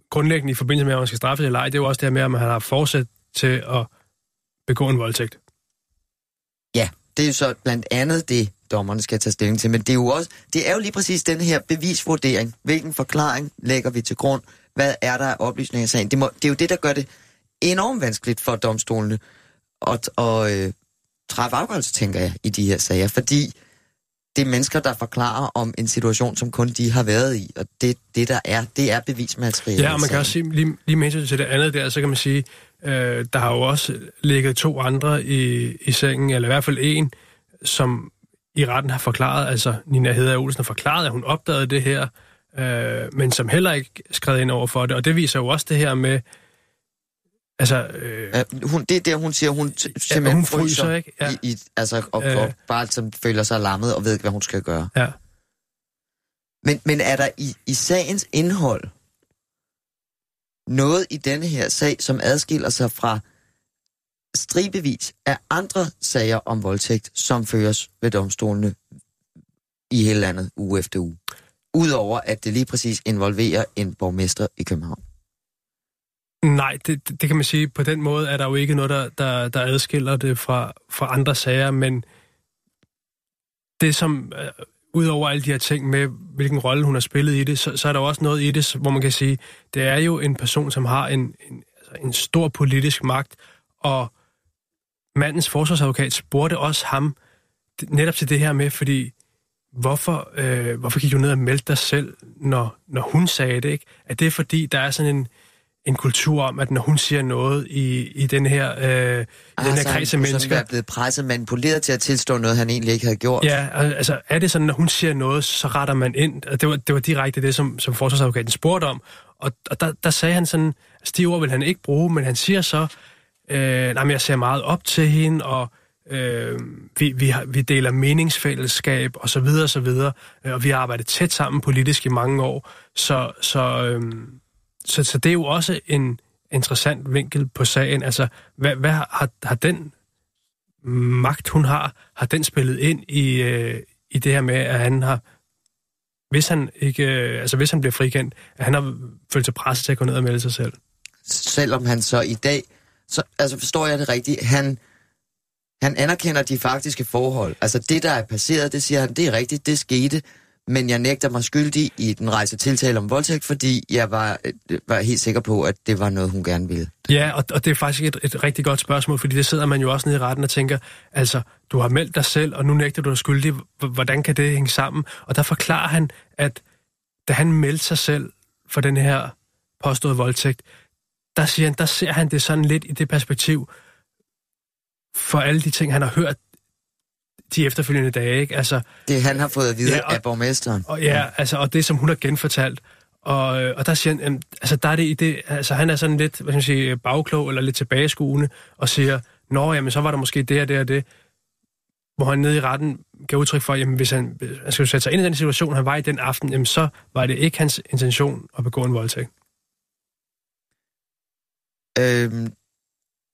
grundlæggende i forbindelse med, om man skal straffes eller ej. Det er jo også det her med, at man har forsæt til at begå en voldtægt. Ja, det er jo så blandt andet det, dommerne skal tage stilling til. Men det er jo også, det er jo lige præcis den her bevisvurdering. Hvilken forklaring lægger vi til grund? Hvad er der af oplysninger i sagen? Det, må, det er jo det, der gør det enormt vanskeligt for domstolene at, at øh, træffe afgørelse, tænker jeg, i de her sager. Fordi det er mennesker, der forklarer om en situation, som kun de har været i. Og det, det der er, det er bevismateriale. Ja, og man kan også sige, lige, lige med til det andet der, så kan man sige, øh, der har jo også ligget to andre i, i sengen, eller i hvert fald en, som i retten har forklaret, altså Nina Hedder Olsen har forklaret, at hun opdagede det her, øh, men som heller ikke skrev ind over for det. Og det viser jo også det her med, altså... Øh, ja, hun, det er der, hun siger, hun simpelthen ja, hun fryser, fryser ikke? Ja. I, i, altså, og, øh, og bare som føler sig lammet og ved ikke, hvad hun skal gøre. Ja. Men, men er der i, i sagens indhold noget i denne her sag, som adskiller sig fra stribevis af andre sager om voldtægt, som føres ved domstolene i hele landet uge efter uge. Udover at det lige præcis involverer en borgmester i København. Nej, det, det kan man sige. På den måde er der jo ikke noget, der, der, der adskiller det fra, fra andre sager, men det som, uh, udover alle de her ting med, hvilken rolle hun har spillet i det, så, så er der også noget i det, hvor man kan sige, det er jo en person, som har en, en, altså en stor politisk magt, og mandens forsvarsadvokat spurgte også ham netop til det her med, fordi hvorfor, øh, hvorfor gik du ned og meldte dig selv, når, når hun sagde det, ikke? Er det fordi, der er sådan en, en kultur om, at når hun siger noget i, i den her, øh, i den her kreds af mennesker... er blevet presset, manipuleret til at tilstå noget, han egentlig ikke havde gjort. Ja, al- altså er det sådan, når hun siger noget, så retter man ind? Det var, det var direkte det, som, som forsvarsadvokaten spurgte om. Og, og der, der sagde han sådan, altså de ord vil han ikke bruge, men han siger så, øh, nej, men jeg ser meget op til hende, og øh, vi, vi, har, vi deler meningsfællesskab, og så videre, og så videre. Øh, Og vi har arbejdet tæt sammen politisk i mange år. Så, så, øh, så, så det er jo også en interessant vinkel på sagen. Altså, hvad, hvad har, har den magt, hun har, har den spillet ind i, øh, i det her med, at han har, hvis han ikke, øh, altså hvis han bliver frikendt, at han har følt sig presset til at gå ned og melde sig selv. Selvom han så i dag, så, altså forstår jeg det rigtigt, han, han anerkender de faktiske forhold. Altså det, der er passeret, det siger han, det er rigtigt, det skete, men jeg nægter mig skyldig i den rejse tiltale om voldtægt, fordi jeg var, øh, var helt sikker på, at det var noget, hun gerne ville. Ja, og, og det er faktisk et, et rigtig godt spørgsmål, fordi det sidder man jo også nede i retten og tænker, altså, du har meldt dig selv, og nu nægter du dig skyldig, hvordan kan det hænge sammen? Og der forklarer han, at da han meldte sig selv for den her påståede voldtægt, der siger han, der ser han det sådan lidt i det perspektiv, for alle de ting, han har hørt de efterfølgende dage, ikke? Altså, Det han har fået at vide Ja, og- af borgmesteren. og ja, altså, og det som hun har genfortalt. Og, øh, og der siger han, altså der er det i det, altså han er sådan lidt, hvad skal man sige, bagklog eller lidt tilbageskuende, og siger, nå, jamen så var der måske det og det og det. Hvor han nede i retten gav udtryk for, jamen hvis han, han skulle sætte sig ind i den situation, han var i den aften, jamen så var det ikke hans intention at begå en voldtægt. Øhm,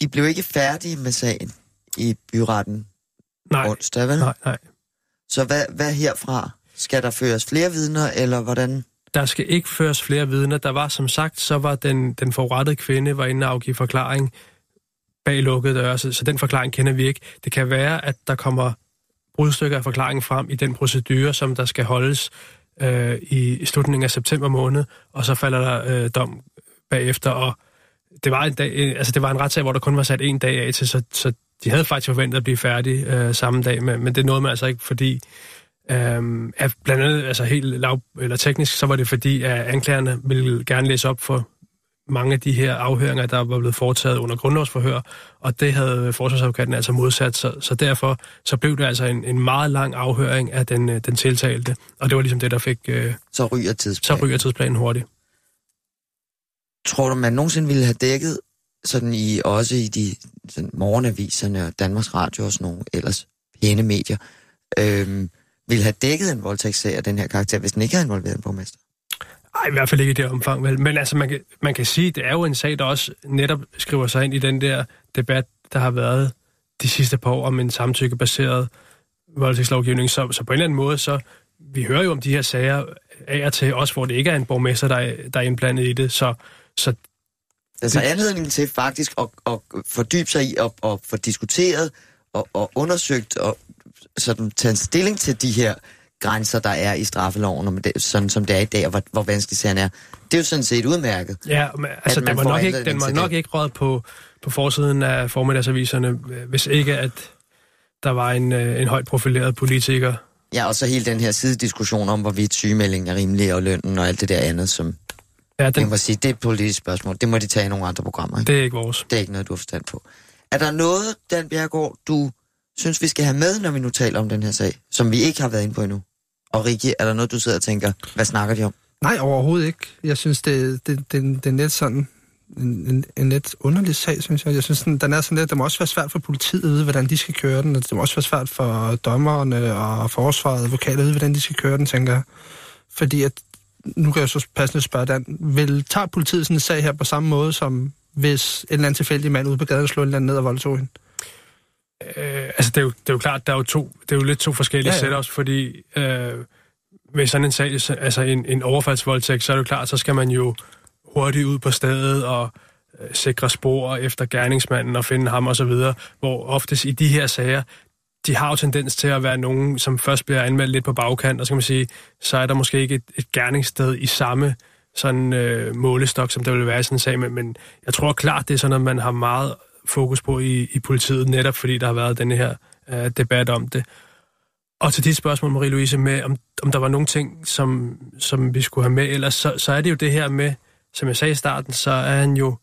I blev ikke færdige med sagen i byretten Nej, onsdag, vel? nej, nej. Så hvad, hvad herfra? Skal der føres flere vidner, eller hvordan? Der skal ikke føres flere vidner. Der var som sagt, så var den, den forurettede kvinde var inde og afgive forklaring bag lukkede døre, så, så den forklaring kender vi ikke. Det kan være, at der kommer brudstykker af forklaringen frem i den procedure, som der skal holdes øh, i, i slutningen af september måned, og så falder der øh, dom bagefter, og det var, en dag, altså det var en retssag, hvor der kun var sat en dag af til, så, så de havde faktisk forventet at blive færdige øh, samme dag, men, men det nåede man altså ikke, fordi Øhm, at blandt andet, altså helt lav, eller teknisk, så var det fordi, at anklagerne ville gerne læse op for mange af de her afhøringer, der var blevet foretaget under grundlovsforhør, og det havde forsvarsadvokaten altså modsat, så, så derfor så blev det altså en, en meget lang afhøring af den, øh, den tiltalte, og det var ligesom det, der fik, øh, Så ryger så tidsplanen. ryger tidsplanen hurtigt. Tror du, man nogensinde ville have dækket, sådan i, også i de sådan, morgenaviserne og Danmarks Radio og sådan nogle ellers pæne medier, øhm, ville have dækket en voldtægtssag af den her karakter, hvis den ikke havde involveret en borgmester? Nej, i hvert fald ikke i det omfang, vel. Men altså, man kan, man kan sige, det er jo en sag, der også netop skriver sig ind i den der debat, der har været de sidste par år om en samtykkebaseret voldtægtslovgivning. Så, så på en eller anden måde, så vi hører jo om de her sager af og til, også hvor det ikke er en borgmester, der er, der er indblandet i det. Så, så Altså anledningen til faktisk at, at fordybe sig i og, og få diskuteret og, og undersøgt og sådan tage en stilling til de her grænser, der er i straffeloven, og det, sådan som det er i dag, og hvor, hvor vanskelig sagen er. Det er jo sådan set udmærket. Ja, men, altså, den var nok ikke, den var nok det. ikke røget på, på forsiden af formiddagsaviserne, hvis ikke at der var en, øh, en højt profileret politiker. Ja, og så hele den her sidediskussion om, hvorvidt sygemeldingen er rimelig, og lønnen og alt det der andet, som Ja, den... jeg må sige, det er et politisk spørgsmål. Det må de tage i nogle andre programmer. Ikke? det er ikke vores. Det er ikke noget, du har forstand på. Er der noget, Dan Bjergård, du synes, vi skal have med, når vi nu taler om den her sag, som vi ikke har været inde på endnu? Og Rikke, er der noget, du sidder og tænker, hvad snakker de om? Nej, overhovedet ikke. Jeg synes, det, det, det, det er net sådan en, en, en lidt underlig sag, synes jeg. Jeg synes, den, den er sådan lidt, det må også være svært for politiet at vide, hvordan de skal køre den. og Det må også være svært for dommerne og forsvaret og advokater at vide, hvordan de skal køre den, tænker jeg. Fordi at, nu kan jeg så passende spørge Dan, vil tager politiet sådan en sag her på samme måde, som hvis en eller anden tilfældig mand ude på gaden slår en eller anden ned og voldtog hende? Øh, altså, det er, jo, det er jo klart, der er jo, to, det er jo lidt to forskellige Ja, ja, setups, fordi øh, ved sådan en sag, så- altså en, en overfaldsvoldtægt, så er det jo klart, så skal man jo hurtigt ud på stedet og øh, sikre spor efter gerningsmanden og finde ham og så videre, hvor oftest i de her sager, de har jo tendens til at være nogen, som først bliver anmeldt lidt på bagkant, og så kan man sige, så er der måske ikke et, et gerningssted i samme sådan øh, målestok, som der vil være i sådan en sag, men, men jeg tror klart, det er sådan, at man har meget fokus på i, i politiet, netop fordi der har været den her øh, debat om det. Og til dit spørgsmål, Marie-Louise, med om, om der var nogle ting, som, som vi skulle have med, ellers så, så er det jo det her med, som jeg sagde i starten, så er han jo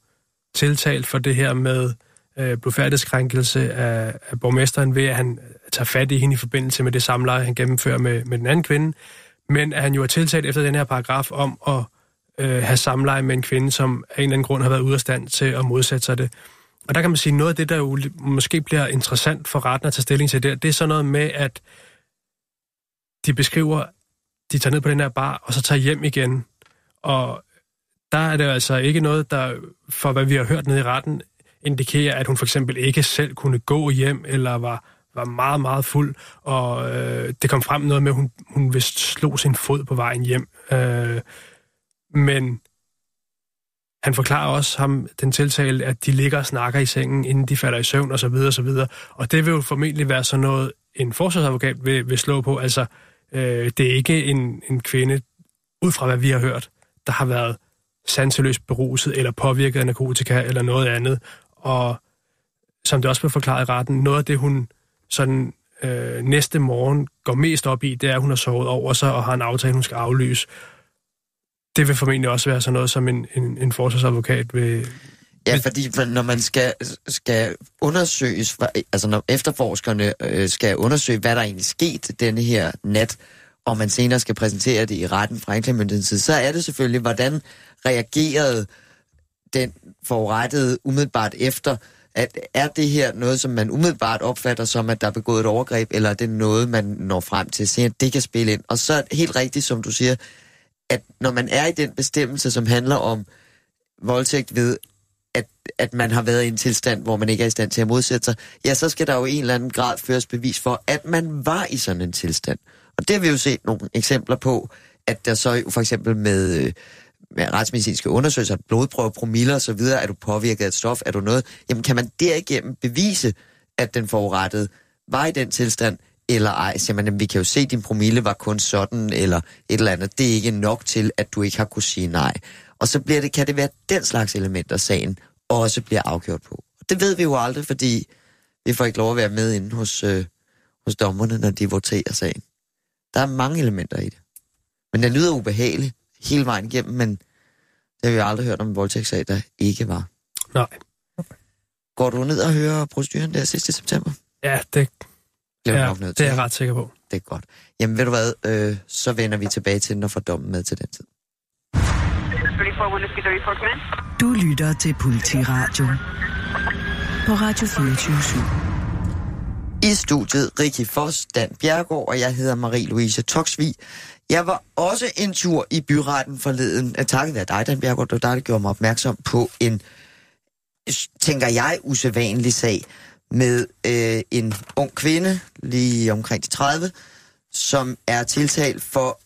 tiltalt for det her med øh, blodfærdighedskrænkelse af, af borgmesteren ved, at han tager fat i hende i forbindelse med det samleje, han gennemfører med, med den anden kvinde. Men at han jo er tiltalt efter den her paragraf om at øh, have samleje med en kvinde, som af en eller anden grund har været ude af stand til at modsætte sig det. Og der kan man sige, noget af det, der jo måske bliver interessant for retten at tage stilling til der, det er sådan noget med, at de beskriver, de tager ned på den her bar, og så tager hjem igen. Og der er det altså ikke noget, der, for hvad vi har hørt nede i retten, indikerer, at hun for eksempel ikke selv kunne gå hjem, eller var, var meget, meget fuld. Og øh, det kom frem noget med, at hun, hun vist slog sin fod på vejen hjem. Øh, men han forklarer også ham, den tiltalte, at de ligger og snakker i sengen, inden de falder i søvn osv. osv. Og det vil jo formentlig være sådan noget, en forsvarsadvokat vil, vil slå på. Altså, øh, det er ikke en, en kvinde, ud fra hvad vi har hørt, der har været sanseløst beruset eller påvirket af narkotika eller noget andet. Og som det også blev forklaret i retten, noget af det, hun sådan øh, næste morgen går mest op i, det er, at hun har sovet over sig og har en aftale, hun skal aflyse. Det vil formentlig også være sådan noget, som en, en, en forsvarsadvokat vil... Ja, fordi for når man skal, skal undersøges, altså når efterforskerne øh, skal undersøge, hvad der egentlig skete denne her nat, og man senere skal præsentere det i retten fra anklagemyndighedens side, så er det selvfølgelig, hvordan reagerede den forurettede umiddelbart efter, at er det her noget, som man umiddelbart opfatter som, at der er begået et overgreb, eller er det noget, man når frem til, siger, at det kan spille ind. Og så helt rigtigt, som du siger, at når man er i den bestemmelse, som handler om voldtægt ved, at, at man har været i en tilstand, hvor man ikke er i stand til at modsætte sig, ja, så skal der jo i en eller anden grad føres bevis for, at man var i sådan en tilstand. Og det har vi jo set nogle eksempler på, at der så jo for eksempel med, øh, med retsmedicinske undersøgelser, blodprøver, promiller og så videre, er du påvirket af et stof, er du noget, jamen kan man derigennem bevise, at den forurettede var i den tilstand, eller ej, siger man, jamen, vi kan jo se, at din promille var kun sådan, eller et eller andet. Det er ikke nok til, at du ikke har kunne sige nej. Og så bliver det, kan det være den slags elementer, sagen også bliver afgjort på. Det ved vi jo aldrig, fordi vi får ikke lov at være med inde hos, øh, hos dommerne, når de voterer sagen. Der er mange elementer i det. Men den lyder ubehagelig hele vejen igennem, men det har vi jo aldrig hørt om en voldtægtssag, der ikke var. Nej. Går du ned og hører proceduren der sidste september? Ja, det, ja, nok nødt det er jeg ret sikker på. Det er godt. Jamen ved du hvad, øh, så vender vi tilbage til den og får dommen med til den tid. 34 Whiskey 34, come in. Du lytter til Politiradio på Radio 24 I studiet Rikki Foss, Dan Bjergård, og jeg hedder Marie-Louise Toksvig. Jeg var også en tur i byretten forleden, takket være dig, Dan Bjergård, det var dig, der gjorde mig opmærksom på en, tænker jeg, usædvanlig sag med øh, en ung kvinde, lige omkring de 30, som er tiltalt for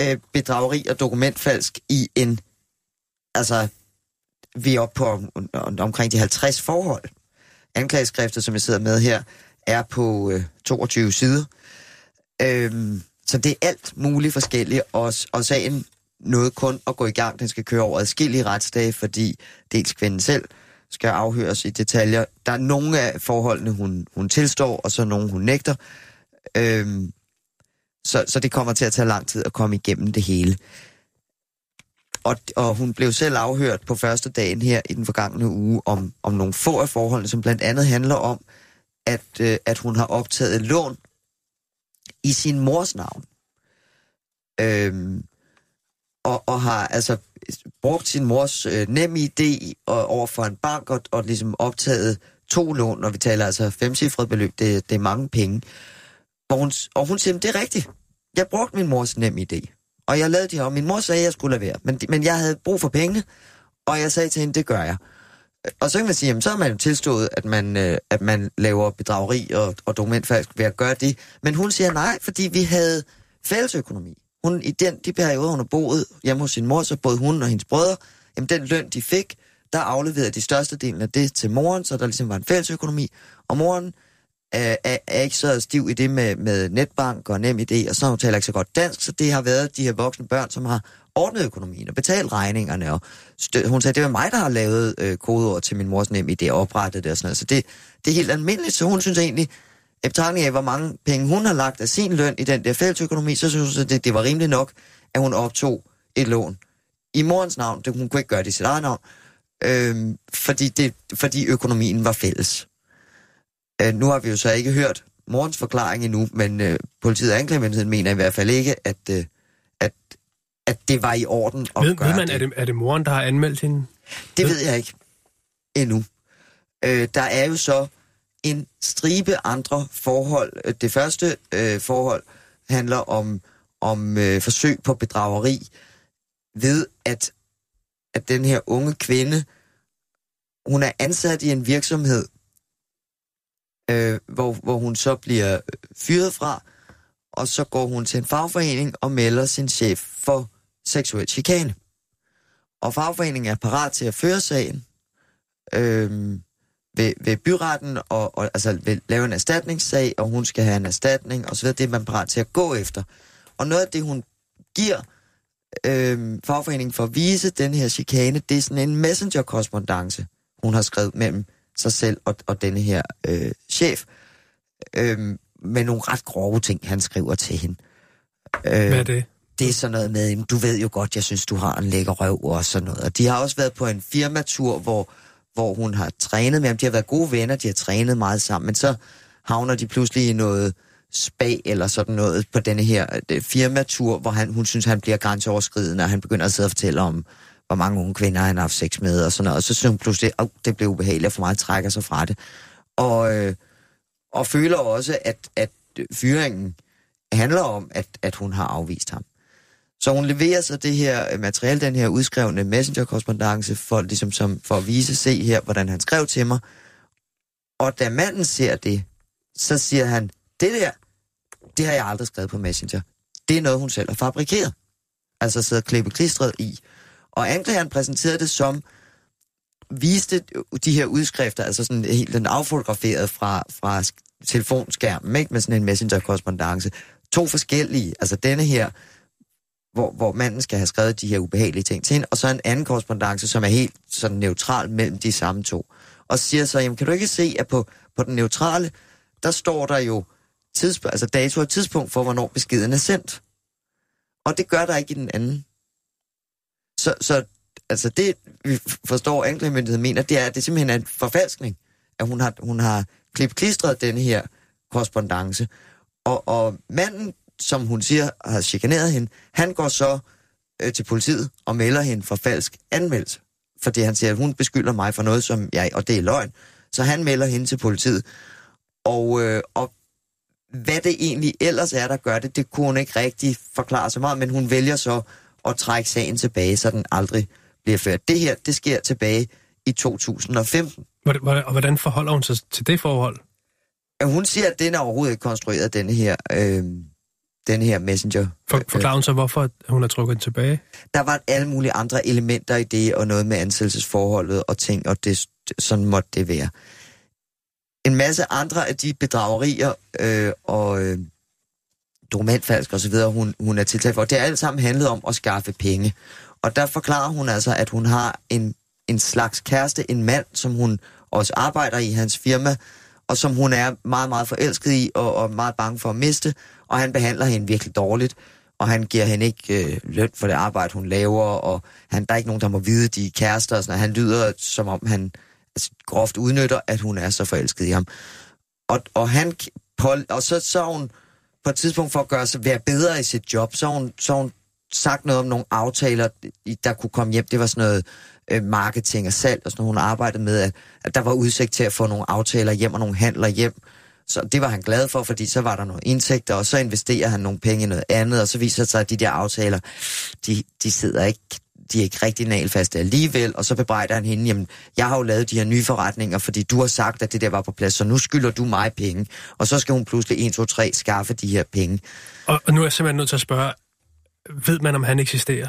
øh, bedrageri og dokumentfalsk i en, altså, vi er oppe på om, om, omkring de 50 forhold. Anklageskriftet, som jeg sidder med her, er på øh, 22 sider. Øhm, så det er alt muligt forskelligt, og, og sagen nåede kun at gå i gang. Den skal køre over adskillige retsdage, fordi dels kvinden selv skal afhøres i detaljer. Der er nogle af forholdene, hun, hun tilstår, og så nogle, hun nægter. Øhm, så, så det kommer til at tage lang tid at komme igennem det hele. Og, og hun blev selv afhørt på første dagen her i den forgangne uge om, om nogle få af forholdene, som blandt andet handler om, at, øh, at hun har optaget lån i sin mors navn. Øhm, og, og har altså brugt sin mors øh, nem idé og, over for en bank og, og ligesom optaget to lån, når vi taler altså femcifret beløb, det, det er mange penge. Og hun, og hun siger, det er rigtigt. Jeg brugte min mors nem idé. Og jeg lavede det her, og min mor sagde, at jeg skulle lade være. Men, men jeg havde brug for pengene, og jeg sagde til hende, det gør jeg. Og så kan man sige, jamen, så har man jo tilstået, at man, øh, at man laver bedrageri og, og dokumentfalsk ved at gøre det. Men hun siger nej, fordi vi havde fælles økonomi. Hun, I den, de perioder, hun har boet hjemme hos sin mor, så både hun og hendes brødre, jamen den løn, de fik, der afleverede de største delen af det til moren, så der ligesom var en fælles økonomi. Og moren er, er, er ikke så stiv i det med, med netbank og nem idé, og så hun taler ikke så godt dansk, så det har været de her voksne børn, som har ordnet økonomien og betalt regningerne. Og stø- hun sagde, det var mig, der har lavet øh, kodeord til min mors nem idé og oprettet det og sådan noget. Så det, det er helt almindeligt, så hun synes egentlig, i betragtning af, hvor mange penge hun har lagt af sin løn i den der fællesøkonomi, så synes hun, at det, det var rimeligt nok, at hun optog et lån i morens navn. Det, hun kunne ikke gøre det i sit eget navn, øh, fordi, det, fordi økonomien var fælles. Øh, nu har vi jo så ikke hørt morens forklaring endnu, men øh, politiet og anklagemyndigheden mener i hvert fald ikke, at, øh, at, at det var i orden at ved, gøre ved man, det. Er, det, er det moren, der har anmeldt hende? Det ved jeg ikke endnu. Øh, der er jo så en stribe andre forhold. Øh, Det første øh, forhold handler om, om øh, forsøg på bedrageri ved, at, at den her unge kvinde, hun er ansat i en virksomhed, øh, hvor, hvor hun så bliver fyret fra, og så går hun til en fagforening og melder sin chef for seksuel chikane. Og fagforeningen er parat til at føre sagen øh, ved, ved byretten, og, og altså vil lave en erstatningssag, og hun skal have en erstatning, og så videre. Det er man parat til at gå efter. Og noget af det, hun giver øh, fagforeningen for at vise den her chikane, det er sådan en messenger-korrespondence, hun har skrevet mellem sig selv og, og denne her øh, chef, øh, med nogle ret grove ting, han skriver til hende. Øh, Hvad er det? det er sådan noget med, du ved jo godt, jeg synes, du har en lækker røv og sådan noget. Og de har også været på en firmatur, hvor, hvor hun har trænet med ham. De har været gode venner, de har trænet meget sammen, men så havner de pludselig i noget spa eller sådan noget på denne her øh, firmatur, hvor han, hun synes, han bliver grænseoverskridende, og han begynder at sidde og fortælle om, hvor mange unge kvinder han har haft sex med og sådan noget. Og så synes hun pludselig, at det blev ubehageligt, og for meget trækker sig fra det. Og, øh, og føler også, at, at fyringen handler om, at, at hun har afvist ham. Så hun leverer så det her øh, materiale, den her udskrevne messenger-korrespondance, for, ligesom som, for at vise, se her, hvordan han skrev til mig. Og da manden ser det, så siger han, det der, det har jeg aldrig skrevet på Messenger. Det er noget, hun selv har fabrikeret. Altså sidder klippe klistret i. Og anklageren præsenterede det som, viste de her udskrifter, altså sådan helt den affotograferet fra, fra telefonskærmen, ikke med sådan en messenger-korrespondance. To forskellige, altså denne her, hvor, hvor manden skal have skrevet de her ubehagelige ting til hende, og så en anden korrespondance, som er helt sådan neutral mellem de samme to. Og siger så, jamen kan du ikke se, at på, på den neutrale, der står der jo tidspunkt, altså dato og tidspunkt for, hvornår beskeden er sendt. Og det gør der ikke i den anden. Så, så altså det, vi forstår, anklagemyndigheden mener, det er, at det simpelthen er en forfalskning, at hun har, hun har klipklistret den denne her korrespondence. Og, og manden, som hun siger har chikaneret hende, han går så øh, til politiet og melder hende for falsk anmeldelse. Fordi han siger, at hun beskylder mig for noget, som jeg, og det er løgn. Så han melder hende til politiet. Og, øh, og hvad det egentlig ellers er, der gør det, det kunne hun ikke rigtig forklare så meget, men hun vælger så at trække sagen tilbage, så den aldrig bliver ført. Det her, det sker tilbage i 2015. Hvordan- hvordan- Og hvordan forholder hun sig til det forhold? Øh, Hun siger, at den er overhovedet ikke konstrueret, denne her, øh, denne her messenger. For, forklarer hun så, hvorfor hun har trukket den tilbage? Der var alle mulige andre elementer i det, og noget med ansættelsesforholdet og ting, og det, sådan måtte det være. En masse andre af de bedragerier øh, og øh, dokumentfalsk og så videre, hun, hun er tiltalt for, det er alt sammen handlet om at skaffe penge. Og der forklarer hun altså, at hun har en, en slags kæreste, en mand, som hun også arbejder i hans firma, og som hun er meget, meget forelsket i, og, og meget bange for at miste, og han behandler hende virkelig dårligt, og han giver hende ikke øh, løn for det arbejde, hun laver, og han, der er ikke nogen, der må vide, de er kærester, og sådan, og han lyder, som om han altså, groft udnytter, at hun er så forelsket i ham. Og, og, han, og så, så hun på et tidspunkt for at gøre sig være bedre i sit job, så hun, så hun sagt noget om nogle aftaler, der kunne komme hjem. Det var sådan noget øh, marketing og salg, og sådan noget, hun arbejdede med, at, at der var udsigt til at få nogle aftaler hjem og nogle handler hjem. Så det var han glad for, fordi så var der nogle indtægter, og så investerer han nogle penge i noget andet, og så viser det sig, at de der aftaler, de, de sidder ikke de er ikke rigtig nalfaste alligevel, og så bebrejder han hende, jamen, jeg har jo lavet de her nye forretninger, fordi du har sagt, at det der var på plads, så nu skylder du mig penge. Og så skal hun pludselig 1, 2, 3 skaffe de her penge. Og, og nu er jeg simpelthen nødt til at spørge, ved man, om han eksisterer?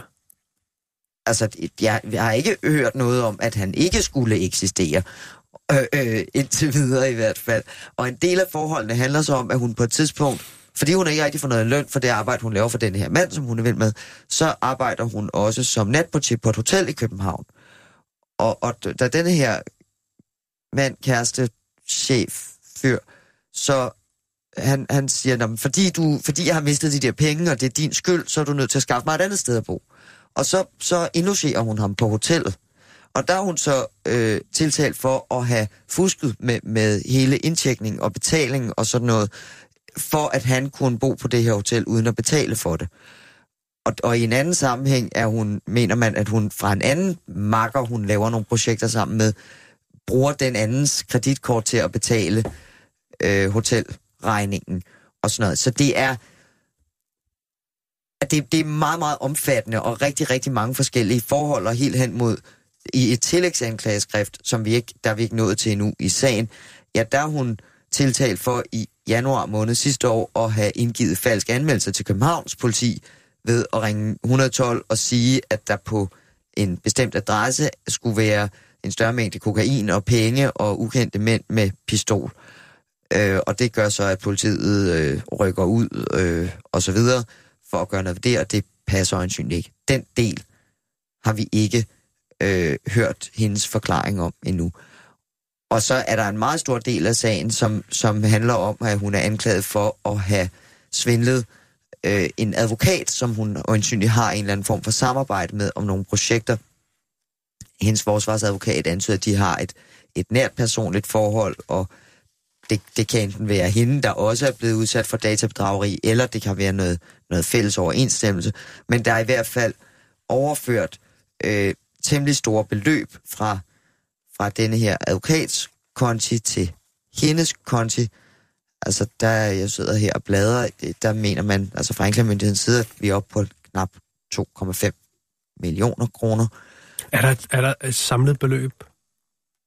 Altså, jeg, jeg har ikke hørt noget om, at han ikke skulle eksistere. Øh, øh, indtil videre i hvert fald. Og en del af forholdene handler så om, at hun på et tidspunkt, fordi hun ikke rigtig får noget løn for det arbejde, hun laver for den her mand, som hun er ven med, så arbejder hun også som natportier på et hotel i København. Og, og da denne her mand, kæreste, chef, fyr, så han, han siger, fordi, du, fordi jeg har mistet de der penge, og det er din skyld, så er du nødt til at skaffe mig et andet sted at bo. Og så, så indlogerer hun ham på hotellet. Og der er hun så øh, tiltalt for at have fusket med, med hele indtjekning og betaling og sådan noget, for at han kunne bo på det her hotel uden at betale for det. Og, og i en anden sammenhæng er hun, mener man, at hun fra en anden makker, hun laver nogle projekter sammen med, bruger den andens kreditkort til at betale øh, hotelregningen og sådan noget. Så det er, at det, det er meget, meget omfattende og rigtig, rigtig mange forskellige forhold og helt hen mod i et tillægsanklageskrift, som vi ikke, der er vi ikke nået til endnu i sagen, ja, der er hun tiltalt for i januar måned sidste år at have indgivet falsk anmeldelse til Københavns politi ved at ringe 112 og sige, at der på en bestemt adresse skulle være en større mængde kokain og penge og ukendte mænd med pistol. Øh, og det gør så, at politiet øh, rykker ud øh, og så videre for at gøre noget ved det, og det passer øjensynligt ikke. Den del har vi ikke øh, hørt hendes forklaring om endnu. Og så er der en meget stor del af sagen, som, som handler om, at hun er anklaget for at have svindlet øh, en advokat, som hun øjensynligt har en eller anden form for samarbejde med om nogle projekter. Hendes forsvarsadvokat antyder, at de har et, et nært personligt forhold, og det, det kan enten være hende, der også er blevet udsat for databedrageri, eller det kan være noget, noget fælles overensstemmelse. Men der er i hvert fald overført øh, temmelig store beløb fra, fra denne her advokats konti til hendes konti. Altså, der jeg sidder her og bladrer, der mener man, altså fra anklagemyndighedens side, at vi er oppe på knap 2,5 millioner kroner. Er der, er der et samlet beløb?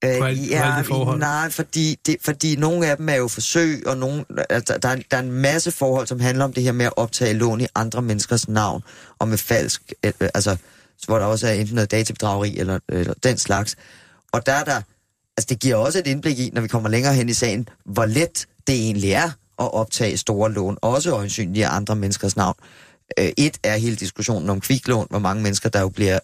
Øh, På alle- på alle forhold? nej, fordi, det, fordi nogle af dem er jo forsøg, og nogle, altså, der, er, der er en masse forhold, som handler om det her med at optage lån i andre menneskers navn, og med falsk, øh, altså, hvor der også er enten noget databedrageri eller, eller den slags. Og der er der, altså det giver også et indblik i, når vi kommer længere hen i sagen, hvor let det egentlig er at optage store lån, også øjensynligt i andre menneskers navn. Øh, et er hele diskussionen om kviklån, hvor mange mennesker, der jo bliver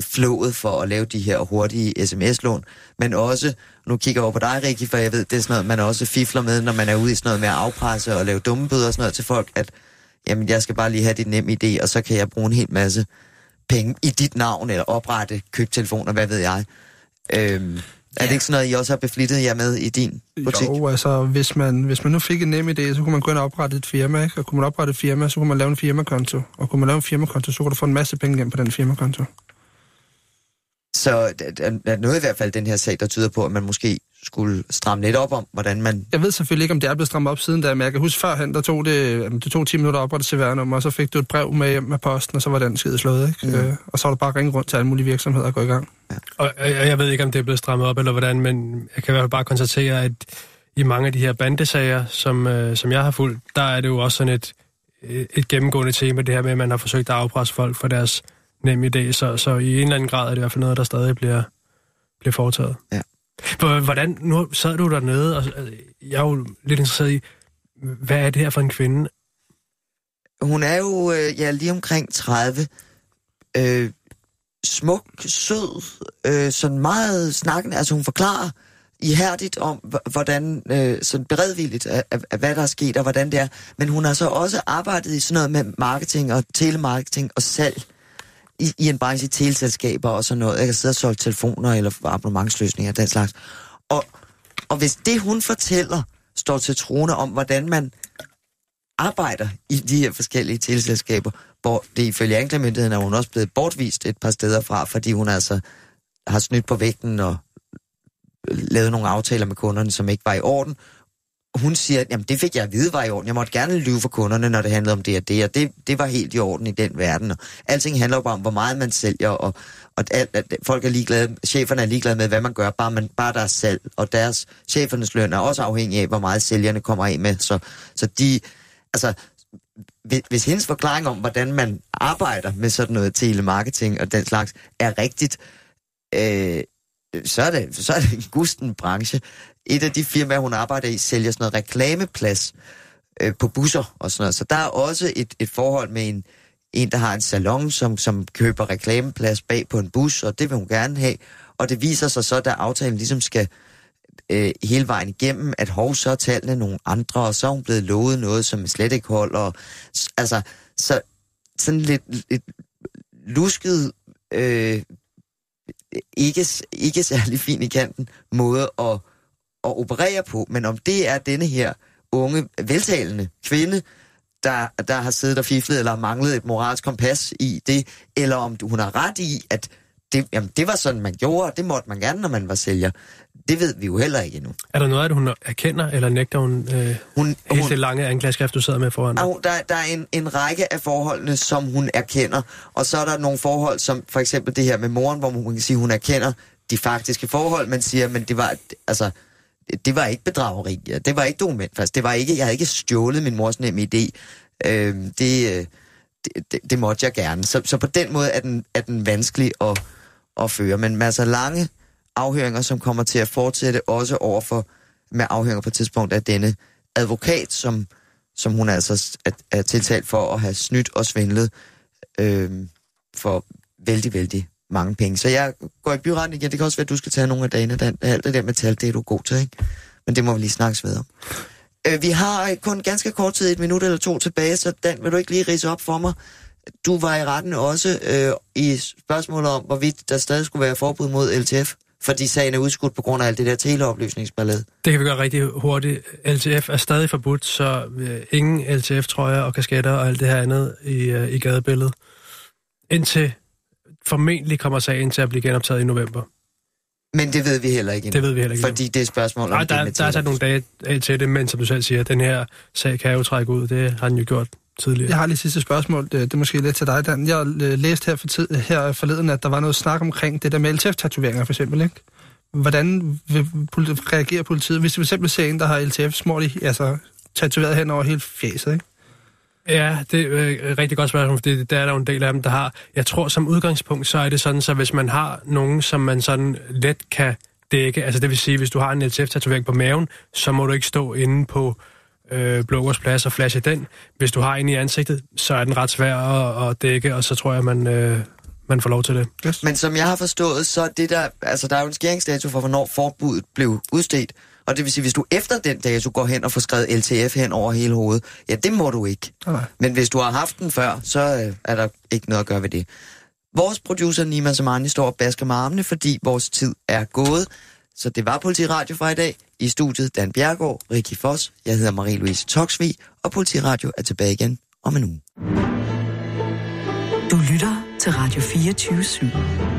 flået for at lave de her hurtige sms-lån, men også, nu kigger jeg over på dig, Rikki, for jeg ved, det er sådan noget, man også fifler med, når man er ude i sådan noget med at afpresse og lave dumme bøder og sådan noget til folk, at jamen, jeg skal bare lige have dit nem idé, og så kan jeg bruge en hel masse penge i dit navn, eller oprette købtelefoner, hvad ved jeg. Øhm, er det ikke sådan noget, I også har beflittet jer med i din butik? Jo, altså, hvis man, hvis man nu fik en nem idé, så kunne man gå ind og oprette et firma, ikke? Og kunne man oprette et firma, så kunne man lave en firmakonto. Og kunne man lave en firmakonto, så kunne du få en masse penge hjem på den firmakonto. Så der, er noget i hvert fald den her sag, der tyder på, at man måske skulle stramme lidt op om, hvordan man... Jeg ved selvfølgelig ikke, om det er blevet strammet op siden da, men jeg kan huske førhen, der tog det, det tog 10 minutter op på det CVR-nummer, og så fik du et brev med hjem med posten, og så var den skide slået, ikke? Mm. Øh, og så var det bare ringe rundt til alle mulige virksomheder og gå i gang. Og og jeg ved ikke, om det er blevet strammet op eller hvordan, men jeg kan i hvert fald bare konstatere, at i mange af de her bandesager, som, øh, som jeg har fulgt, der er det jo også sådan et, et gennemgående tema, det her med, at man har forsøgt at afpresse folk for deres nemme idé. Så, så i en eller anden grad er det i hvert fald noget, der stadig bliver, bliver foretaget. Ja. Hvordan, nu sad du dernede, og øh, jeg er jo lidt interesseret i, hvad er det her for en kvinde? Hun er jo øh, ja, lige omkring 30. Øh, smuk, sød, øh, sådan meget snakkende. Altså hun forklarer ihærdigt om, hvordan, øh, sådan beredvilligt, af, af, af, hvad der er sket og hvordan det er. Men hun har så også arbejdet i sådan noget med marketing og telemarketing og salg i, i en branche i teleselskaber og sådan noget. Jeg kan sidde og solge telefoner eller abonnementsløsninger og den slags. Og, og hvis det, hun fortæller, står til trone om, hvordan man arbejder i de her forskellige teleselskaber, hvor det ifølge anklagemyndigheden er hun også blevet bortvist et par steder fra, fordi hun altså har snydt på vægten og lavet nogle aftaler med kunderne, som ikke var i orden. Hun siger, at det fik jeg at vide var i orden. Jeg måtte gerne lyve for kunderne, når det handlede om det og det, og det, det var helt i orden i den verden. Og alting handler jo bare om, hvor meget man sælger, og, og alt, at folk er ligeglade, cheferne er ligeglade med, hvad man gør, bare, man, bare deres salg. Og deres chefernes løn er også afhængig af, hvor meget sælgerne kommer af med. Så, så de, altså, hvis, hvis hendes forklaring om, hvordan man arbejder med sådan noget telemarketing og den slags, er rigtigt, øh, Øh, så, er det, så er det en gusten branche. Et af de firmaer, hun arbejder i, sælger sådan noget reklameplads øh, på busser og sådan noget. Så der er også et, et forhold med en, en, der har en salon, som, som køber reklameplads bag på en bus, og det vil hun gerne have. Og det viser sig så, da aftalen ligesom skal øh, hele vejen igennem, at hov, så er tallene nogle andre, og så er hun blevet lovet noget, som slet ikke holder. Og, altså, så sådan lidt, lidt lusket, øh, ikke, ikke særlig fin i kanten måde at, at operere på, men om det er denne her unge, veltalende kvinde, der, der har siddet og fiflet eller har manglet et moralsk kompas i det, eller om hun har ret i, at det, jamen, det var sådan, man gjorde, og det måtte man gerne, når man var sælger. Det ved vi jo heller ikke endnu. Er der noget det, hun erkender, eller nægter hun øh, Hun, hele hun, det lange anklageskrift, du sidder med foran dig? Der, der er en, en række af forholdene, som hun erkender, og så er der nogle forhold, som for eksempel det her med moren, hvor man kan sige, hun erkender de faktiske forhold, men siger, men det var, altså, det- det var ikke bedrageri, det var ikke dokumentfast, det var ikke, jeg havde ikke stjålet min mors nemme idé, øhm, det, øh, det, det, det måtte jeg gerne. Så, så på den måde er den, er den vanskelig at, at føre, men masser af lange afhøringer, som kommer til at fortsætte også overfor med afhøringer på et tidspunkt af denne advokat, som, som hun altså er, er tiltalt for at have snydt og svindlet øh, for vældig, vældig mange penge. Så jeg går i byretten igen. Det kan også være, at du skal tage nogle af dagene. Dan. Alt det der med tal, det er du god til, ikke? Men det må vi lige snakkes ved om. Øh, vi har øh, kun ganske kort tid, et minut eller to tilbage, så Dan, vil du ikke lige rise op for mig? Du var i retten også øh, i spørgsmålet om, hvorvidt der stadig skulle være forbud mod LTF, fordi sagen er udskudt på grund af alt det der teleoplysningsballade. Det kan vi gøre rigtig hurtigt. LTF er stadig forbudt, så øh, ingen LTF-trøjer og kasketter og alt det her andet i, øh, i gadebilledet. Indtil formentlig kommer sagen til at blive genoptaget i november. Men det ved vi heller ikke endnu. Det ved vi heller ikke. Fordi det er et spørgsmål om Nej, det der, med der er sat nogle dage af til det, men som du selv siger, den her sag kan jo trække ud. Det har den jo gjort tidligere. Jeg har lige sidste spørgsmål. Det, er måske lidt til dig, Dan. Jeg øh, læste her, for tid, her forleden, at der var noget snak omkring det der med LTF-tatoveringer, for eksempel, ikke? Hvordan vil politi- reagere politiet, hvis du for eksempel ser en, der har LTF smurt i, altså tatoveret hen over hele fjeset, ikke? Ja, det er øh, et rigtig godt spørgsmål, fordi der er der jo en del af dem, der har... Jeg tror, som udgangspunkt, så er det sådan, så hvis man har nogen, som man sådan let kan dække, altså det vil sige, hvis du har en LTF-tatovering på maven, så må du ikke stå inde på øh, Blågårds plads og flashe den. Hvis du har en i ansigtet, så er den ret svær at, at dække, og så tror jeg, man, øh, man får lov til det. Yes. Men som jeg har forstået, så er det der, altså der er jo en skæringsdato for, hvornår forbuddet blev udstedt. Og det vil sige, hvis du efter den dato går hen og får skrevet LTF hen over hele hovedet, ja, det må du ikke. Nej. Men hvis du har haft den før, så øh, er der ikke noget at gøre ved det. Vores producer Nima Samani står og basker med armene, fordi vores tid er gået. Så det var Politiradio fra i dag. I studiet Dan Bjergård, Rikki Foss, jeg hedder Marie-Louise Toxvi, og Politiradio er tilbage igen om en uge. Du lytter til Radio 24 /7.